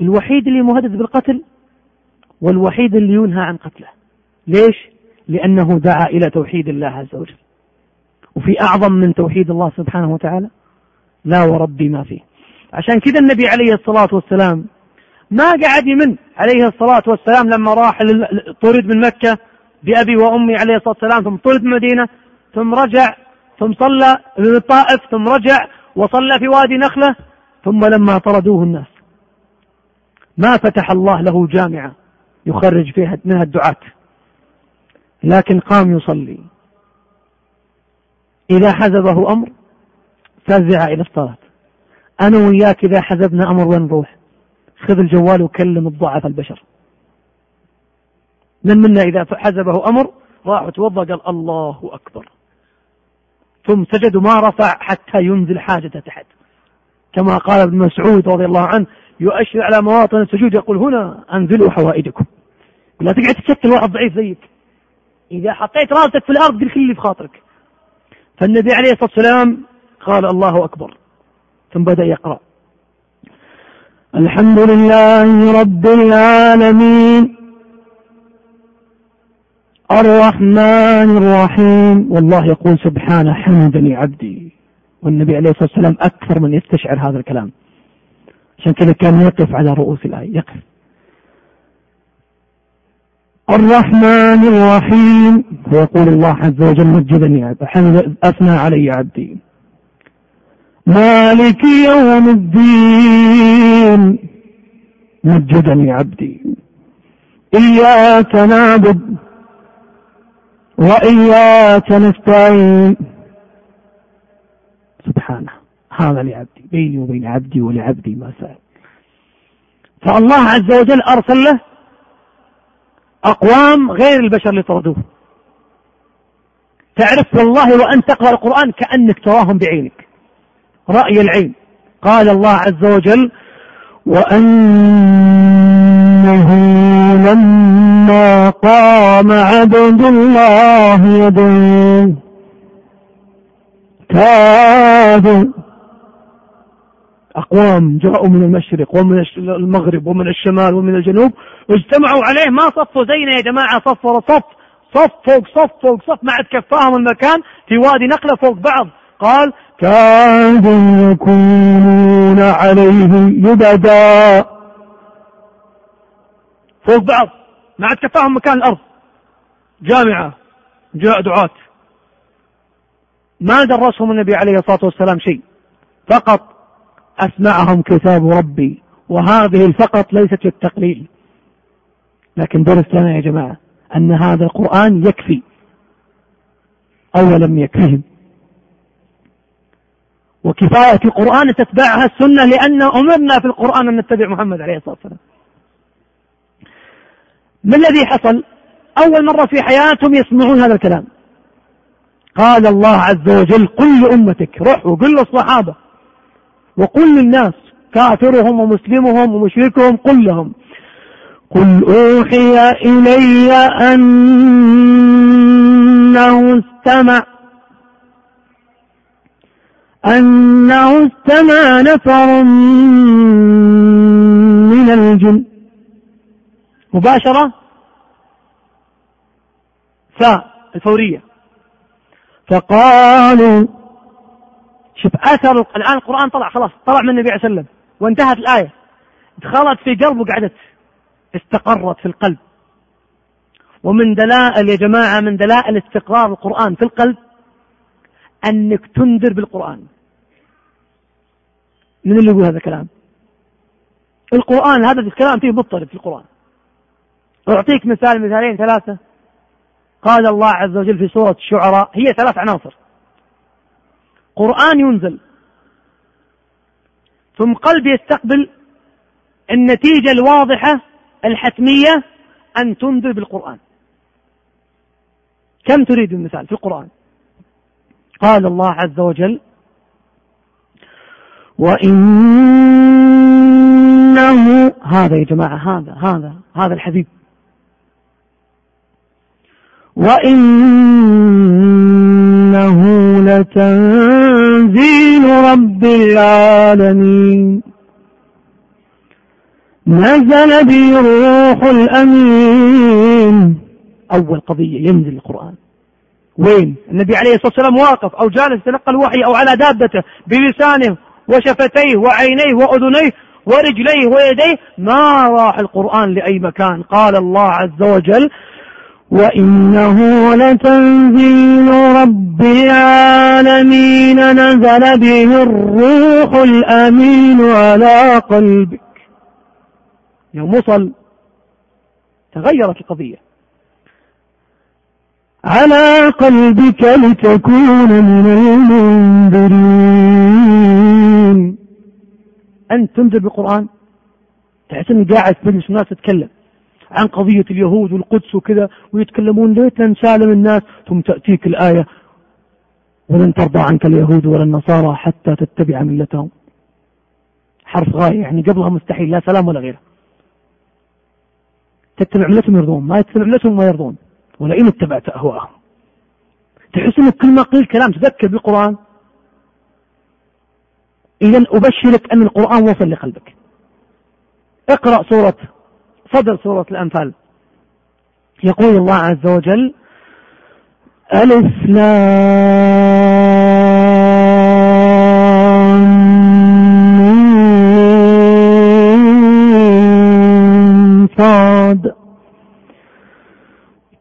الوحيد اللي مهدد بالقتل والوحيد اللي ينهى عن قتله. ليش؟ لأنه دعا إلى توحيد الله عز وجل. وفي أعظم من توحيد الله سبحانه وتعالى. لا وربي ما فيه. عشان كذا النبي عليه الصلاة والسلام ما قعد يمن عليه الصلاة والسلام لما راح طرد من مكة. بأبي وأمي عليه الصلاة والسلام ثم من المدينة ثم رجع ثم صلى من الطائف ثم رجع وصلى في وادي نخلة ثم لما طردوه الناس. ما فتح الله له جامعة يخرج فيها منها الدعاة لكن قام يصلي. إذا حزبه أمر فزع إلى الصلاة. أنا وياك إذا حزبنا أمر وين نروح؟ خذ الجوال وكلم الضعف البشر. من منا إذا حزبه أمر. راح وتوضأ قال الله أكبر. ثم سجد وما رفع حتى ينزل حاجته تحت. كما قال ابن مسعود رضي الله عنه يؤشر على مواطن السجود يقول هنا أنزلوا حوائجكم. لا تقعد تشكل واحد ضعيف زيك. إذا حطيت راسك في الأرض قل اللي في خاطرك. فالنبي عليه الصلاة والسلام قال الله أكبر. ثم بدأ يقرأ. الحمد لله رب العالمين. الرحمن الرحيم. والله يقول سبحانه حمدني عبدي. والنبي عليه الصلاة والسلام أكثر من يستشعر هذا الكلام. عشان كذا كان يقف على رؤوس الآية. يقف. الرحمن الرحيم. ويقول الله عز وجل مجدني أثنى علي عبدي. مالك يوم الدين. مجدني عبدي. إياك نعبد. وإياك نستعين. سبحانه هذا لعبدي بيني وبين عبدي ولعبدي ما سأل فالله عز وجل أرسل له أقوام غير البشر اللي طردوه تعرف والله وأن تقرأ القرآن كأنك تراهم بعينك. رأي العين. قال الله عز وجل وأنه لما قام عبد الله يدعوه كادوا أقوام جاءوا من المشرق ومن المغرب ومن الشمال ومن الجنوب اجتمعوا عليه ما صفوا زينا يا جماعة صف ورا صف صف فوق صف فوق صف ما عاد كفاهم المكان في وادي نخلة فوق بعض. قال كادوا يكونون عليه لبدا فوق بعض ما عاد كفاهم مكان الأرض. جامعة جاء دعاة. ما درسهم النبي عليه الصلاة والسلام شيء. فقط أسمعهم كتاب ربي وهذه فقط ليست التقليل لكن درس لنا يا جماعة أن هذا القرآن يكفي أو لم يكفهم وكفاية القرآن تتبعها السنة لأن أمرنا في القرآن أن نتبع محمد عليه الصلاة والسلام. ما الذي حصل؟ أول مرة في حياتهم يسمعون هذا الكلام. قال الله عز وجل قل لأمتك. روح وقل للصحابة. وقل للناس كافرهم ومسلمهم ومشركهم قل لهم. قل أوحي إلي أنه استمع. أنه استمع نفر من الجن. مباشرة فاء الفورية فقالوا شوف أثر الآن القرآن طلع خلاص طلع من النبي عليه وسلم وانتهت الآية. دخلت في قلبه وقعدت استقرت في القلب. ومن دلائل يا جماعة من دلائل استقرار القرآن في القلب أنك تنذر بالقرآن. من اللي يقول هذا الكلام؟ القرآن هذا الكلام فيه مضطرب في القرآن. أعطيك مثال مثالين ثلاثة. قال الله عز وجل في سورة الشعراء هي ثلاث عناصر. قرآن ينزل. ثم قلب يستقبل النتيجة الواضحة الحتمية أن تنذر بالقرآن. كم تريد المثال في القرآن؟ قال الله عز وجل وإنه هذا يا جماعة هذا هذا هذا الحبيب. وإنه لتنزيل رب العالمين نزل به الروح الأمين أول قضية ينزل القرآن. وين؟ النبي عليه الصلاة والسلام واقف أو جالس يتلقى الوحي أو على دابته بلسانه وشفتيه وعينيه وأذنيه ورجليه ويديه. ما راح القرآن لأي مكان. قال الله عز وجل وإنه لتنزيل رب العالمين نزل به الروح الأمين على قلبك. يوم وصل تغيرت القضية. على قلبك لتكون من المنذرين. أنت تنذر بالقرآن؟ تحس أنك قاعد في الناس تتكلم. عن قضية اليهود والقدس وكذا ويتكلمون ليت نسالم الناس؟ ثم تأتيك الآية ولن ترضى عنك اليهود ولا النصارى حتى تتبع ملتهم. حرف غاية يعني قبلها مستحيل لا سلام ولا غيره. تتبع ملتهم يرضون ما يتبع ملتهم ما يرضون. ولئن اتبعت أهواءهم. تحس انك كل ما قلت كلام تذكر بالقرآن. إذا أبشرك أن القرآن وصل لقلبك. اقرأ سورة صدر سورة الأنفال. يقول الله عز وجل ألف صاد.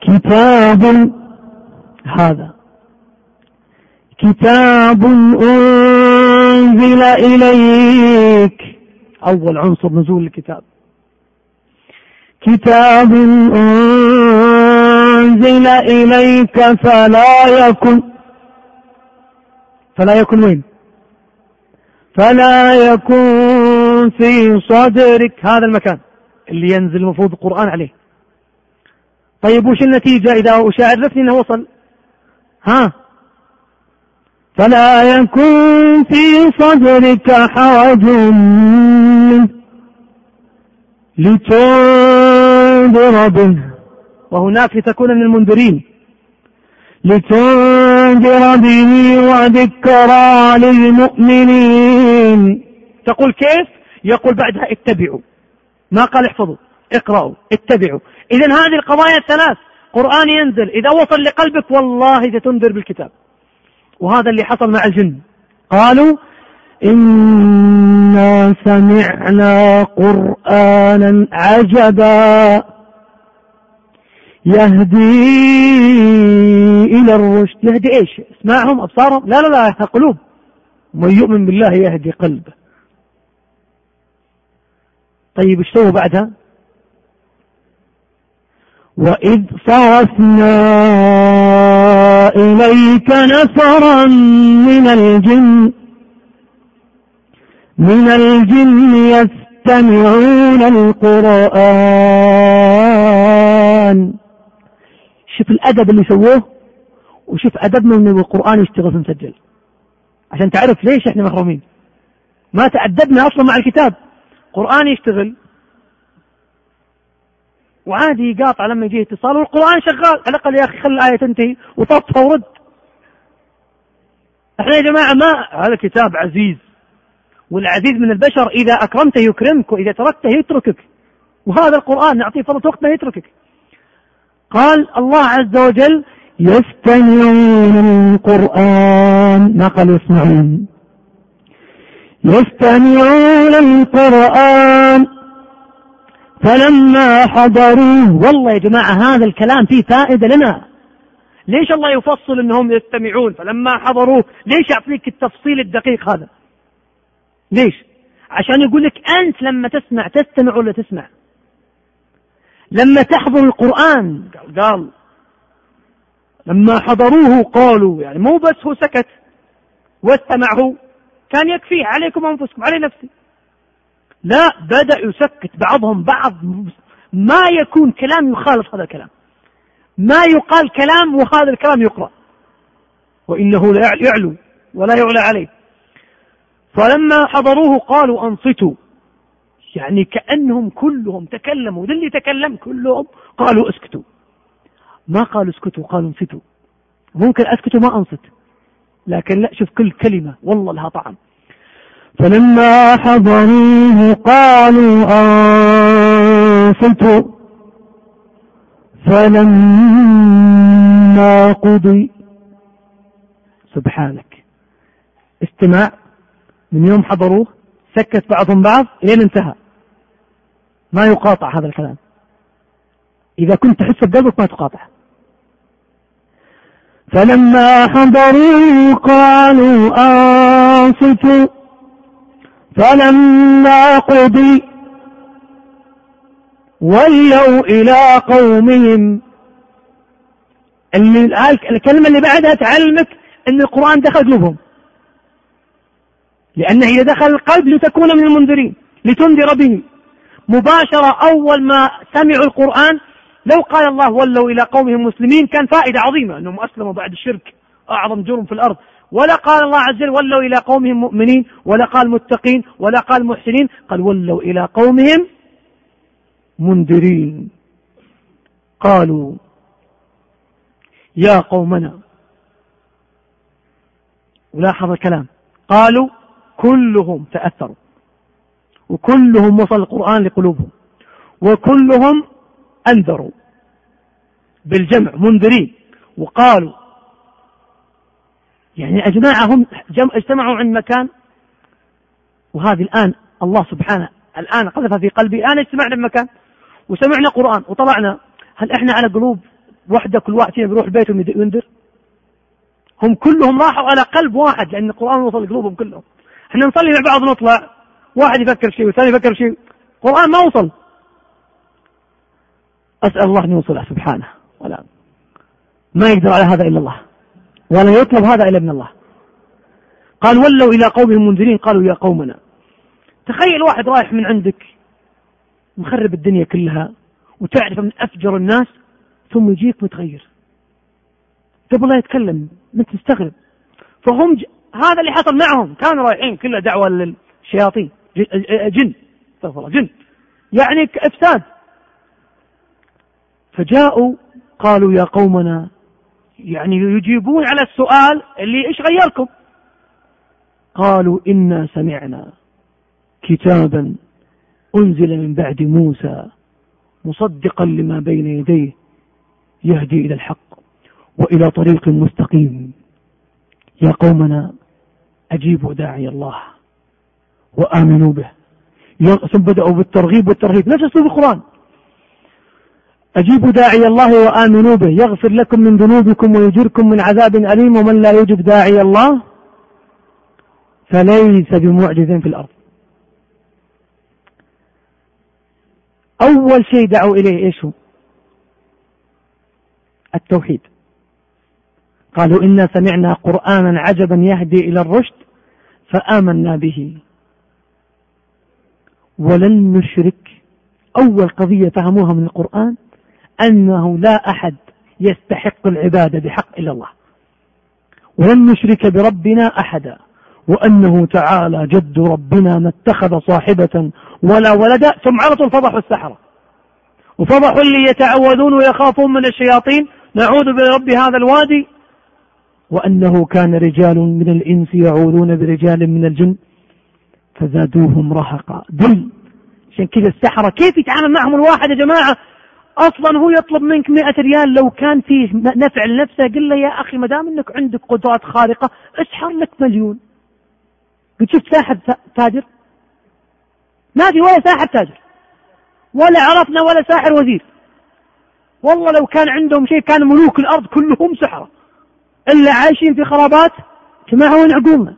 كتاب هذا. كتاب أنزل إليك. أول عنصر نزول الكتاب. كتاب أنزل إليك فلا يكن فلا يكن وين؟ فلا يكن في صدرك هذا المكان اللي ينزل المفروض القرآن عليه. طيب وش النتيجة إذا وش عرفني أنه وصل؟ ها؟ فلا يكن في صدرك حرج منه. به وهناك لتكون من المنذرين. لتنذر به وذكرى للمؤمنين. تقول كيف؟ يقول بعدها اتبعوا. ما قال احفظوا. اقرأوا. اتبعوا. إذا هذه القضايا الثلاث. قرآن ينزل. إذا وصل لقلبك والله ستنذر بالكتاب. وهذا اللي حصل مع الجن. قالوا إنا سمعنا قرآنا عجبا. يهدي إلى الرشد. يهدي إيش؟ اسمعهم أبصارهم؟ لا لا لا قلوب. من يؤمن بالله يهدي قلبه طيب إيش سووا بعدها؟ وإذ صرفنا إليك نفرا من الجن من الجن يستمعون القرآن. شوف الأدب اللي سووه وشوف أدبنا من القرآن يشتغل في مسجل عشان تعرف ليش إحنا محرومين. ما تأدبنا أصلا مع الكتاب. قرآن يشتغل. وعادي يقاطع لما يجي اتصال والقرآن شغال. على الأقل يا أخي خلي الآية تنتهي وطفها ورد. إحنا يا جماعة ما هذا كتاب عزيز. والعزيز من البشر إذا أكرمته يكرمك وإذا تركته يتركك. وهذا القرآن نعطيه فرصة وقت ما يتركك. قال الله عز وجل يستمعون القرآن. ما قال يسمعون يستمعون القرآن. فلما حضروه والله يا جماعة هذا الكلام فيه فائدة لنا. ليش الله يفصل إنهم يستمعون؟ فلما حضروه ليش يعطيك التفصيل الدقيق هذا؟ ليش؟ عشان يقول لك أنت لما تسمع تستمع ولا تسمع؟ لما تحضر القرآن قال لما حضروه قالوا يعني مو بس هو سكت واستمع هو كان يكفيه عليكم أنفسكم علي نفسي. لا بدأ يسكت بعضهم بعض ما يكون كلام يخالف هذا الكلام. ما يقال كلام وهذا الكلام يقرأ. وإنه لا يعلو ولا يعلى عليه. فلما حضروه قالوا أنصتوا. يعني كأنهم كلهم تكلموا اللي تكلم كلهم قالوا اسكتوا. ما قالوا اسكتوا قالوا انصتوا. ممكن اسكتوا ما انصت لكن لا شوف كل كلمة والله لها طعم. فلما حضروه قالوا أنصتوا. فلما قضي سبحانك. استماع. من يوم حضروه؟ سكت بعضهم بعض لين انتهى. ما يقاطع هذا الكلام. إذا كنت تحس بقلبك ما تقاطع. فلما حضروا قالوا أنصتوا فلما قضي ولوا إلى قومهم. اللي الكلمة اللي بعدها تعلمك أن القرآن دخل قلوبهم. لأنه إذا دخل القلب لتكون من المنذرين لتنذر به. مباشرة أول ما سمعوا القرآن لو قال الله ولوا إلى قومهم مسلمين كان فائدة عظيمة أنهم أسلموا بعد الشرك أعظم جرم في الأرض. ولا قال الله عز وجل ولوا إلى قومهم مؤمنين ولا قال متقين ولا قال محسنين قال ولوا إلى قومهم منذرين. قالوا يا قومنا ولاحظ الكلام قالوا كلهم تأثروا. وكلهم وصل القرآن لقلوبهم. وكلهم أنذروا. بالجمع منذرين. وقالوا يعني يا جماعة هم اجتمعوا عند مكان. وهذه الآن الله سبحانه الآن قذف في قلبي الآن اجتمعنا بمكان وسمعنا قرآن وطلعنا هل إحنا على قلوب وحدة كل واحد فينا بيروح البيت وينذر هم كلهم راحوا على قلب واحد لأن القرآن وصل لقلوبهم كلهم. إحنا نصلي مع بعض نطلع. واحد يفكر شيء والثاني يفكر شيء. القرآن ما وصل. أسأل الله أن يوصله سبحانه. ولا. ما يقدر على هذا إلا الله. ولا يطلب هذا إلا من الله. قال ولوا إلى قومهم منذرين قالوا يا قومنا. تخيل واحد رايح من عندك مخرب الدنيا كلها وتعرف من أفجر الناس ثم يجيك متغير. قبل لا يتكلم انت تستغرب. فهم. هذا اللي حصل معهم. كانوا رايحين كلها دعوة للشياطين. جن استغفر الله. جن. يعني افساد فجاءوا قالوا يا قومنا يعني يجيبون على السؤال اللي إيش غيركم؟ قالوا إنا سمعنا كتابا أنزل من بعد موسى مصدقا لما بين يديه يهدي إلى الحق وإلى طريق مستقيم. يا قومنا اجيبوا داعي الله وآمنوا به. ثم بدأوا بالترغيب والترهيب. نفس اسلوب القران أجيبوا داعي الله وآمنوا به. يغفر لكم من ذنوبكم ويجركم من عذاب أليم. ومن لا يجب داعي الله فليس بمعجز في الأرض. أول شيء دعوا إليه إيش هو؟ التوحيد. قالوا إنا سمعنا قرآنا عجبا يهدي إلى الرشد فآمنا به. ولن نشرك. أول قضية فهموها من القرآن أنه لا أحد يستحق العبادة بحق إلا الله. ولن نشرك بربنا أحدا. وأنه تعالى جد ربنا ما اتخذ صاحبة ولا ولدا. ثم على طول فضحوا السحرة. وفضحوا اللي يتعوذون ويخافون من الشياطين. نعوذ برب هذا الوادي. وأنه كان رجال من الإنس يعوذون برجال من الجن فزادوهم رهقا. دل عشان كذا السحرة كيف يتعامل معهم الواحد يا جماعة؟ أصلا هو يطلب منك مئة ريال لو كان فيه نفع لنفسه قل له يا أخي ما دام إنك عندك قدرات خارقة اسحر لك مليون. قد شفت ساحر تاجر؟ ما في ولا ساحر تاجر. ولا عرفنا ولا ساحر وزير. والله لو كان عندهم شيء كان ملوك الأرض كلهم سحرة. إلا عايشين في خرابات جماعة وين عقولنا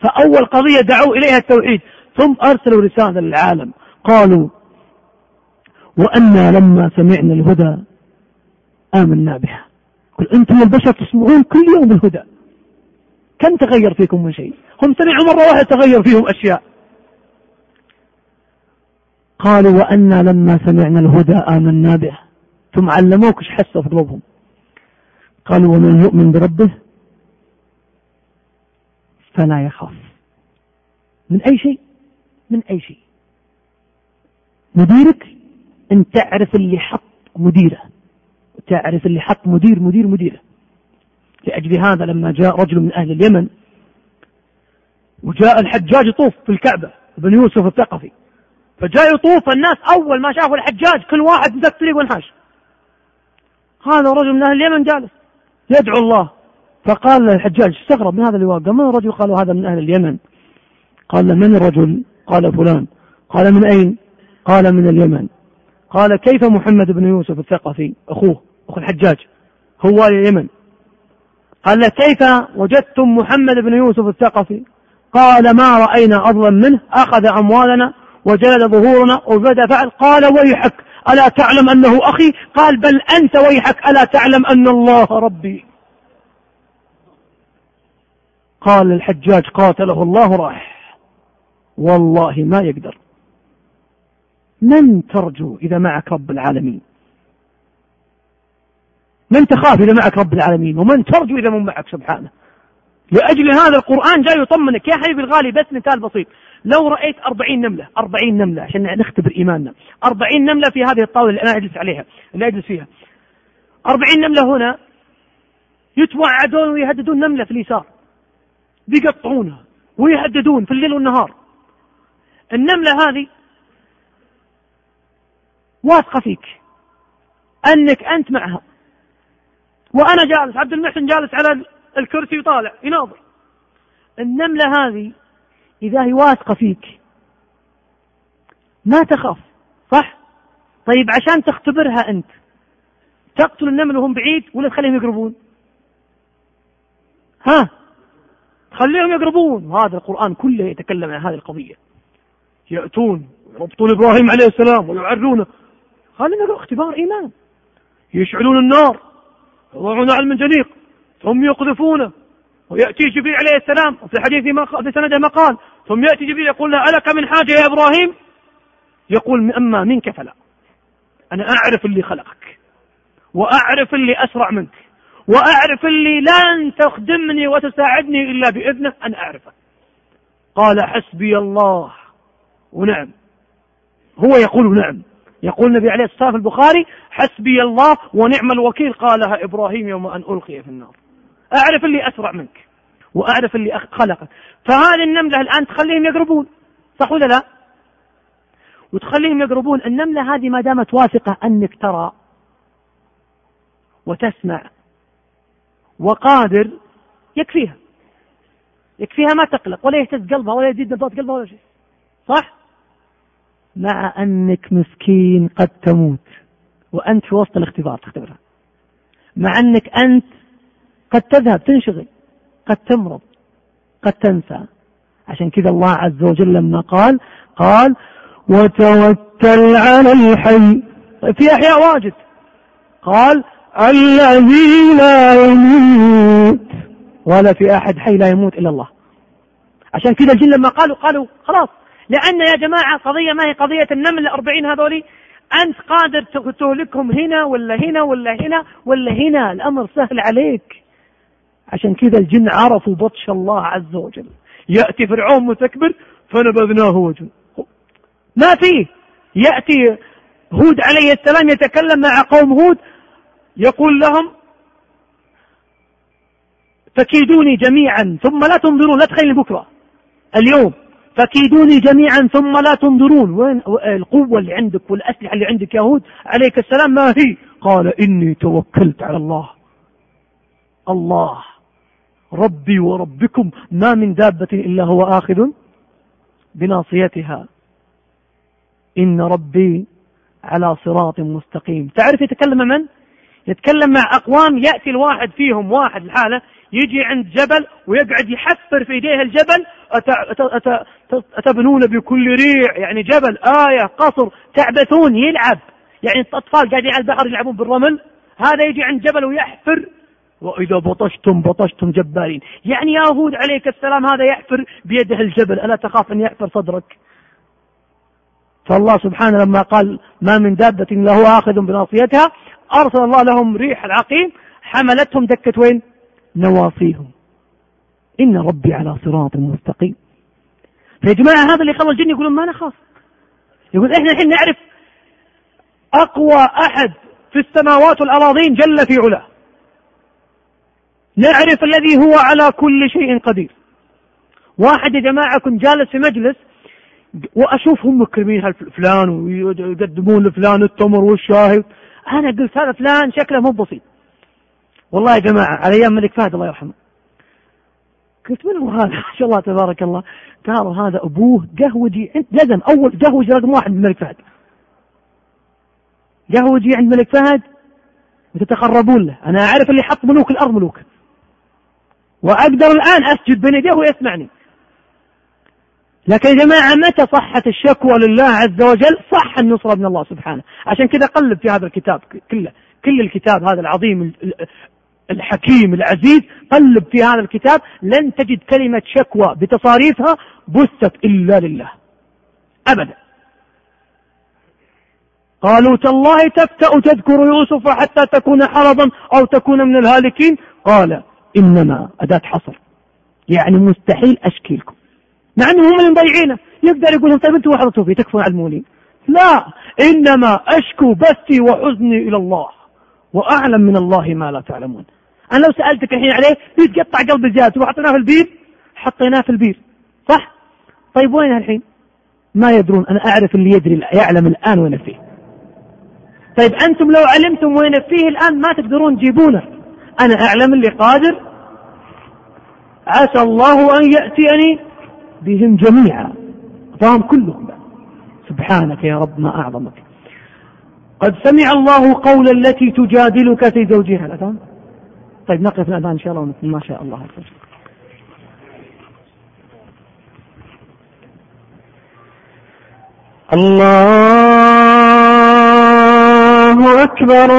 فأول قضية دعوا إليها التوحيد. ثم أرسلوا رسالة للعالم. قالوا وأنا لما سمعنا الهدى آمنا بها. قل أنتم البشر تسمعون كل يوم الهدى. كم تغير فيكم من شيء؟ هم سمعوا مرة واحدة تغير فيهم أشياء. قالوا وأنا لما سمعنا الهدى آمنا به ثم علموك إيش حسوا في قلوبهم. قالوا ومن يؤمن بربه؟ فلا يخاف. من أي شيء؟ من أي شيء. مديرك؟ أن تعرف اللي حط مديره. تعرف اللي حط مدير مدير مديره. لأجل هذا لما جاء رجل من أهل اليمن وجاء الحجاج يطوف في الكعبة ابن يوسف الثقفي. فجاء يطوف الناس أول ما شافوا الحجاج كل واحد ذاك الطريق وانحاش هذا رجل من أهل اليمن جالس. يدعو الله. فقال للحجاج استغرب من هذا اللي واقف من الرجل قالوا هذا من أهل اليمن؟ قال من الرجل؟ قال فلان. قال من أين؟ قال من اليمن. قال كيف محمد بن يوسف الثقفي؟ أخوه أخو الحجاج هو اليمن. قال كيف وجدتم محمد بن يوسف الثقفي؟ قال ما رأينا أظلم منه أخذ أموالنا وجلد ظهورنا وبدأ فعل. قال ويحك. ألا تعلم أنه أخي؟ قال بل أنت ويحك ألا تعلم أن الله ربي. قال الحجاج قاتله الله راح. والله ما يقدر. من ترجو إذا معك رب العالمين؟ من تخاف إذا معك رب العالمين؟ ومن ترجو إذا من معك سبحانه؟ لأجل هذا القرآن جاي يطمنك. يا حبيبي الغالي بس مثال بسيط. لو رأيت أربعين نملة أربعين نملة عشان نختبر إيماننا. أربعين نملة في هذه الطاولة اللي أنا أجلس عليها اللي أجلس فيها. أربعين نملة هنا يتوعدون ويهددون نملة في اليسار. بيقطعونها ويهددون في الليل والنهار. النملة هذه واثقة فيك أنك أنت معها. وأنا جالس عبد المحسن جالس على الكرسي وطالع يناظر. النملة هذه إذا هي واثقة فيك ما تخاف صح؟ طيب عشان تختبرها أنت تقتل النمل وهم بعيد ولا تخليهم يقربون؟ ها؟ خليهم يقربون وهذا القرآن كله يتكلم عن هذه القضية يأتون يربطون إبراهيم عليه السلام ويعرونه هذا اختبار إيمان يشعلون النار يضعون على المنجنيق ثم يقذفونه ويأتي جبريل عليه السلام وفي الحديث في سنده مقال ثم يأتي جبريل يقول له ألك من حاجة يا إبراهيم؟ يقول أما منك فلا. أنا أعرف اللي خلقك وأعرف اللي أسرع منك وأعرف اللي لن تخدمني وتساعدني إلا بإذنه أنا أعرفه قال حسبي الله. ونعم. هو يقول نعم. يقول النبي عليه الصلاة والسلام في البخاري حسبي الله ونعم الوكيل. قالها إبراهيم يوم أن ألقي في النار. أعرف اللي أسرع منك وأعرف اللي خلقك. فهذه النملة الآن تخليهم يقربون صح ولا لا؟ وتخليهم يقربون. النملة هذه ما دامت واثقة أنك ترى وتسمع وقادر يكفيها. يكفيها ما تقلق ولا يهتز قلبها ولا يزيد نبضات قلبها ولا شيء. صح؟ مع أنك مسكين قد تموت وأنت في وسط الاختبار تختبرها. مع أنك أنت قد تذهب تنشغل قد تمرض قد تنسى. عشان كذا الله عز وجل لما قال قال وتوكل على الحي. في أحياء واجد. قال الذي لا يموت. ولا في أحد حي لا يموت إلا الله. عشان كذا الجن لما قالوا قالوا خلاص. لأن يا جماعة قضية ما هي قضية النمل الأربعين هذولي. أنت قادر تهلكهم هنا ولا هنا ولا هنا ولا هنا. الأمر سهل عليك. عشان كذا الجن عرفوا بطش الله عز وجل. يأتي فرعون مستكبر فنبذناه وجه. ما فيه يأتي هود عليه السلام يتكلم مع قوم هود يقول لهم فكيدوني جميعا ثم لا تنظرون. لا تخيل بكرة اليوم. فكيدوني جميعا ثم لا تنظرون. وين؟ القوة اللي عندك والأسلحة اللي عندك يا هود. عليك السلام. ما هي؟ قال إني توكلت على الله. الله. ربي وربكم ما من دابة إلا هو آخذ بناصيتها. إن ربي على صراط مستقيم. تعرف يتكلم من؟ يتكلم مع أقوام يأتي الواحد فيهم واحد الحالة يجي عند جبل ويقعد يحفر في إيديه الجبل أتبنون بكل ريع يعني جبل آية قصر تعبثون يلعب. يعني الأطفال قاعدين على البحر يلعبون بالرمل هذا يجي عند جبل ويحفر. وإذا بطشتم بطشتم جبارين. يعني يا هود عليك السلام هذا يحفر بيده الجبل. ألا تخاف أن يحفر صدرك؟ فالله سبحانه لما قال ما من دابة إلا هو آخذ بناصيتها أرسل الله لهم ريح العقيم حملتهم دكت وين؟ نواصيهم. إن ربي على صراط مستقيم. فيا جماعة هذا اللي خلى الجن يقولون ما نخاف. يقول إحنا الحين نعرف أقوى أحد في السماوات والأراضين جل في علاه. نعرف الذي هو على كل شيء قدير. واحد يا جماعة كنت جالس في مجلس وأشوفهم مكرمين فلان ويقدمون لفلان التمر والشاي أنا قلت هذا فلان شكله مو بسيط. والله يا جماعة على أيام ملك فهد الله يرحمه. قلت من هو هذا؟ ما شاء الله تبارك الله. قالوا هذا أبوه قهوجي لازم أول قهوجي رقم واحد من الملك فهد. قهوجي عند ملك فهد وتتقربون له. أنا أعرف اللي حط ملوك الأرض ملوك. وأقدر الآن أسجد بين يديه ويسمعني. لكن يا جماعة متى صحت الشكوى لله عز وجل؟ صح النصرة من الله سبحانه. عشان كذا قلب في هذا الكتاب كله. كل الكتاب هذا العظيم الحكيم العزيز قلب في هذا الكتاب. لن تجد كلمة شكوى بتصاريفها بثت إلا لله. أبدا. قالوا تالله تفتأ تذكر يوسف حتى تكون حرضا أو تكون من الهالكين؟ قال إنما أداة حصر. يعني مستحيل أشكيلكم مع أنهم هم اللي مضيعينه يقدر يقول طيب أنتم وحدتوا فيه تكفون على المولين لا إنما أشكو بثي وحزني إلى الله وأعلم من الله ما لا تعلمون. أنا لو سألتك الحين عليه يتقطع قلب زيادة. تروح حطيناه في البير؟ حطيناه في البير. صح؟ طيب وين الحين؟ ما يدرون. أنا أعرف اللي يدري يعلم الآن وين فيه. طيب أنتم لو علمتم وين فيه الآن ما تقدرون تجيبونه. أنا أعلم اللي قادر. عسى الله أن يأتيني بهم جميعا. فهم كلهم سبحانك يا رب ما أعظمك. قد سمع الله قول التي تجادلك في زوجها. الأذان طيب نقف الأذان إن شاء الله ما شاء الله. الله أكبر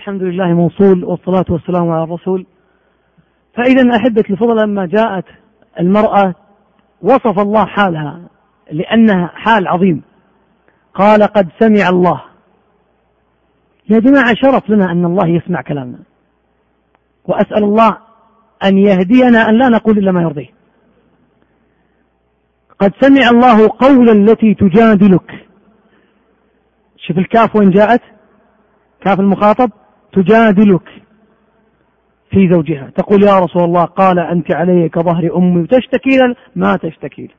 الحمد لله موصول والصلاة والسلام على الرسول. فإذا أحبة الفضل لما جاءت المرأة وصف الله حالها لأنها حال عظيم. قال قد سمع الله. يا جماعة شرف لنا أن الله يسمع كلامنا. وأسأل الله أن يهدينا أن لا نقول إلا ما يرضيه. قد سمع الله قول التي تجادلك. شوف الكاف وين جاءت؟ كاف المخاطب. تجادلك في زوجها. تقول يا رسول الله قال أنت علي كظهر أمي وتشتكي له ما تشتكي له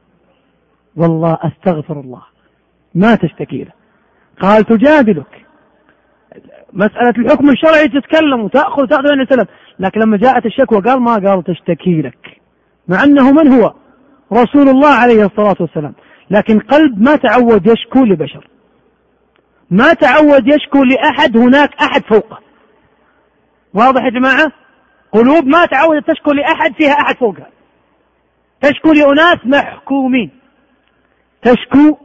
والله أستغفر الله. ما تشتكي له قال تجادلك. مسألة الحكم الشرعي تتكلم وتأخذ تأخذ من السلف. لكن لما جاءت الشكوى قال ما قال تشتكي لك. مع أنه من هو؟ رسول الله عليه الصلاة والسلام. لكن قلب ما تعود يشكو لبشر. ما تعود يشكو لأحد هناك أحد فوقه. واضح يا جماعة؟ قلوب ما تعودت تشكو لأحد فيها أحد فوقها. تشكو لأناس محكومين. تشكو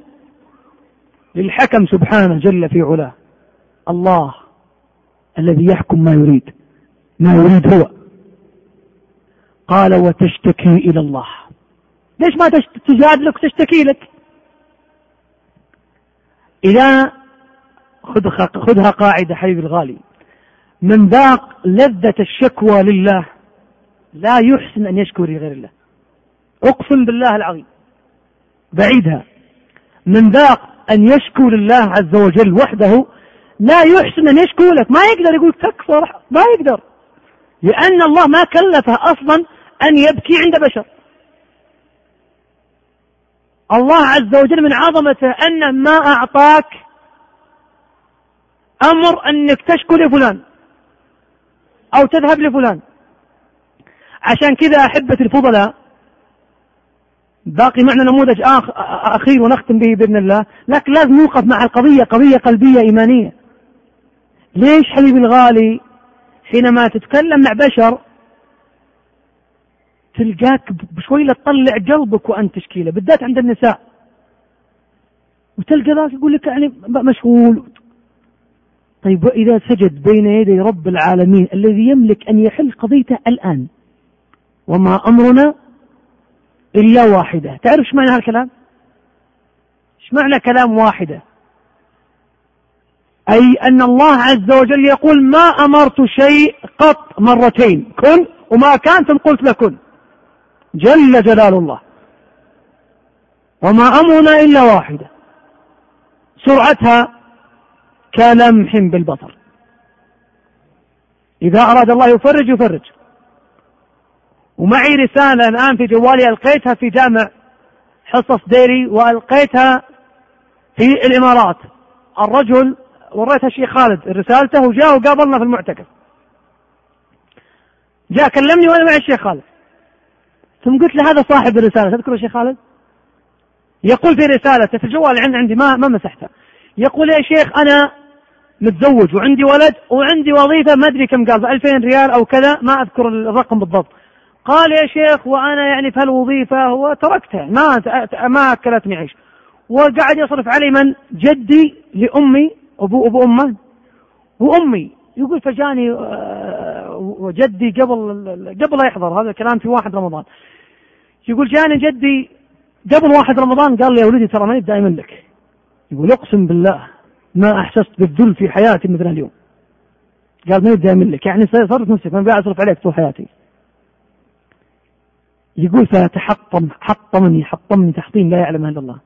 للحكم سبحانه جل في علاه. الله الذي يحكم ما يريد. ما يريد هو. قال وتشتكي إلى الله. ليش ما تجادلك تشتكي لك إذا خذها قاعدة حبيبي الغالي. من ذاق لذة الشكوى لله لا يحسن أن يشكو لغير الله. أقسم بالله العظيم. بعيدها. من ذاق أن يشكو لله عز وجل وحده لا يحسن أن يشكو لك. ما يقدر يقول تكفر ما يقدر. لأن الله ما كلفه أصلا أن يبكي عند بشر. الله عز وجل من عظمته أن ما أعطاك أمر أنك تشكو لفلان. أو تذهب لفلان. عشان كذا أحبة الفضلاء باقي معنا نموذج آخر أخير ونختم به بإذن الله لكن لازم نوقف مع القضية قضية قلبية إيمانية. ليش حبيبي الغالي حينما تتكلم مع بشر تلقاك بشوي لا تطلع قلبك وأنت تشكي له بالذات عند النساء. وتلقى ذاك يقول لك يعني مشغول طيب وإذا سجد بين يدي رب العالمين الذي يملك أن يحل قضيته الآن وما أمرنا إلا واحدة. تعرف إيش معنى هالكلام؟ إيش معنى كلام واحدة؟ أي أن الله عز وجل يقول ما أمرت شيء قط مرتين كن وما كان قلت لكن. جل جلال الله. وما أمرنا إلا واحدة. سرعتها كلمح بالبصر. إذا أراد الله يفرج يفرج. ومعي رسالة الآن في جوالي ألقيتها في جامع حصص ديري وألقيتها في الإمارات. الرجل وريتها الشيخ خالد رسالته وجاء وقابلنا في المعتكف. جاء كلمني وأنا مع الشيخ خالد. ثم قلت له هذا صاحب الرسالة تذكر الشيخ خالد؟ يقول في رسالته في الجوال عندي ما ما مسحته يقول يا شيخ أنا متزوج وعندي ولد وعندي وظيفة ما أدري كم قال 2000 ريال أو كذا ما أذكر الرقم بالضبط. قال يا شيخ وأنا يعني في هالوظيفة وتركتها ما ما أكلتني عيش. وقعد يصرف علي من؟ جدي لأمي أبو أبو أمه. وأمي يقول فجاني آه، جدي قبل قبل لا يحضر هذا الكلام في واحد رمضان. يقول جاني جدي قبل واحد رمضان قال لي يا ولدي ترى ماني دائما لك. يقول أقسم بالله ما أحسست بالذل في حياتي مثل اليوم. قال ماني دائما لك يعني صرت نفسك. ما أصرف عليك طول حياتي. يقول فتحطم حطمني حطمني تحطيم لا يعلم إلا الله.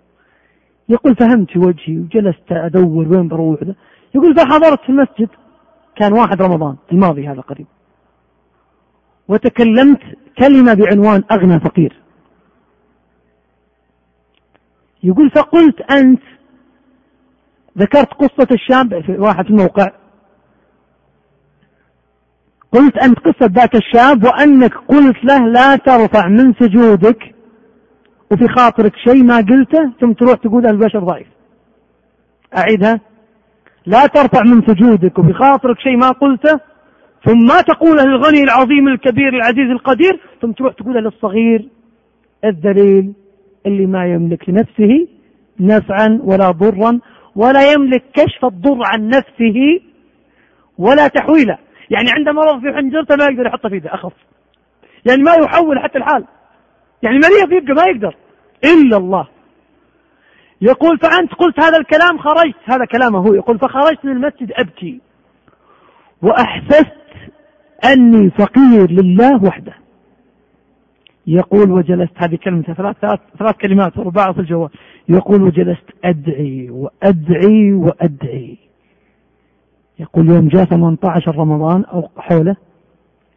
يقول فهمت وجهي وجلست أدور وين بروح. يقول فحضرت في المسجد. كان واحد رمضان. الماضي هذا قريب. وتكلمت كلمة بعنوان أغنى فقير. يقول فقلت أنت ذكرت قصة الشاب في واحد الموقع. قلت أنت قصة ذاك الشاب وأنك قلت له لا ترفع من سجودك وفي خاطرك شيء ما قلته ثم تروح تقول البشر ضعيف. أعيدها. لا ترفع من سجودك وفي خاطرك شيء ما قلته ثم ما تقوله للغني العظيم الكبير العزيز القدير ثم تروح تقوله للصغير الذليل اللي ما يملك لنفسه نفعا ولا ضرا ولا يملك كشف الضر عن نفسه ولا تحويله. يعني عنده مرض في حنجرته ما يقدر يحطه في يده أخف. يعني ما يحول حتى الحال. يعني مريض يبقى ما يقدر. إلا الله. يقول فأنت قلت هذا الكلام خرجت. هذا كلامه هو. يقول فخرجت من المسجد أبكي. وأحسست أني فقير لله وحده. يقول وجلست. هذه كلمة ثلاث ثلاث, ثلاث كلمات ورباعة في الجوال. يقول وجلست أدعي وأدعي وأدعي. يقول يوم جاء 18 رمضان أو حوله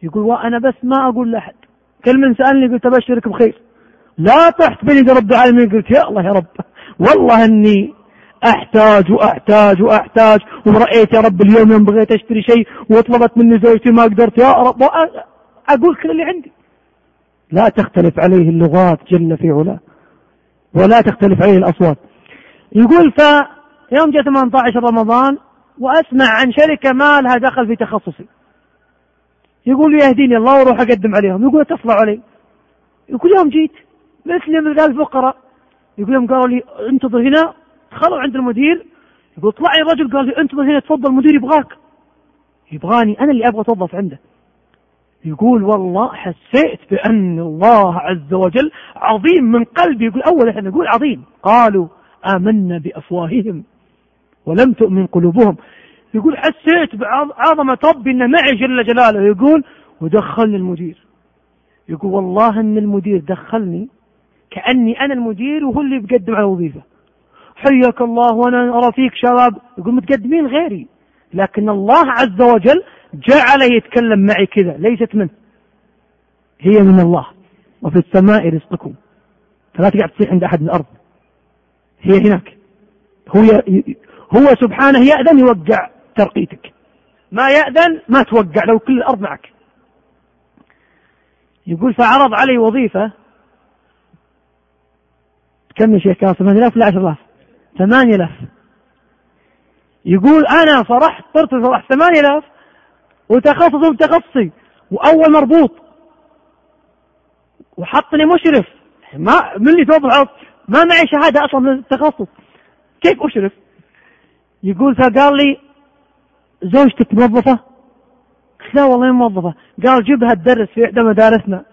يقول وأنا بس ما أقول لأحد. كل من سألني قلت أبشرك بخير. لا طحت بين رب العالمين. قلت يا الله يا رب والله أني أحتاج وأحتاج وأحتاج ورأيت يا رب اليوم يوم بغيت أشتري شيء وطلبت مني زوجتي ما قدرت. يا رب أقول كل اللي عندي. لا تختلف عليه اللغات جل في علاه. ولا تختلف عليه الأصوات. يقول ف يوم جاء 18 رمضان وأسمع عن شركة ما لها دخل في تخصصي. يقول يهديني الله وأروح أقدم عليهم. يقول اتصلوا علي. يقول يوم جيت مثل من الفقراء. يقول يوم قالوا لي انتظر هنا دخلوا عند المدير. يقول طلع الرجل قال لي انتظر هنا تفضل المدير يبغاك. يبغاني أنا اللي أبغى أتوظف عنده. يقول والله حسيت بأن الله عز وجل عظيم من قلبي. يقول أول إحنا نقول عظيم. قالوا آمنا بأفواههم ولم تؤمن قلوبهم. يقول حسيت بعظمة ربي أنه معي جل جلاله. يقول ودخلني المدير. يقول والله أن المدير دخلني كأني أنا المدير وهو اللي بقدم على وظيفة. حياك الله وأنا أرى فيك شباب. يقول متقدمين غيري. لكن الله عز وجل جعل يتكلم معي كذا ليست منه هي من الله. وفي السماء رزقكم. فلا تقعد تصيح عند أحد من الأرض. هي هناك. هو هو سبحانه يأذن يوقع ترقيتك. ما يأذن ما توقع لو كل الأرض معك. يقول فعرض علي وظيفة. كم يا شيخ كان 8000 ولا 10000 8000 يقول أنا فرحت طرت فرحت 8000 وتخصص بتخصصي وأول مربوط. وحطني مشرف. ما من اللي توظف ما معي شهادة أصلا من التخصص. كيف أشرف؟ يقول فقال لي زوجتك موظفة؟ قلت لا والله موظفة. قال جبها تدرس في إحدى مدارسنا.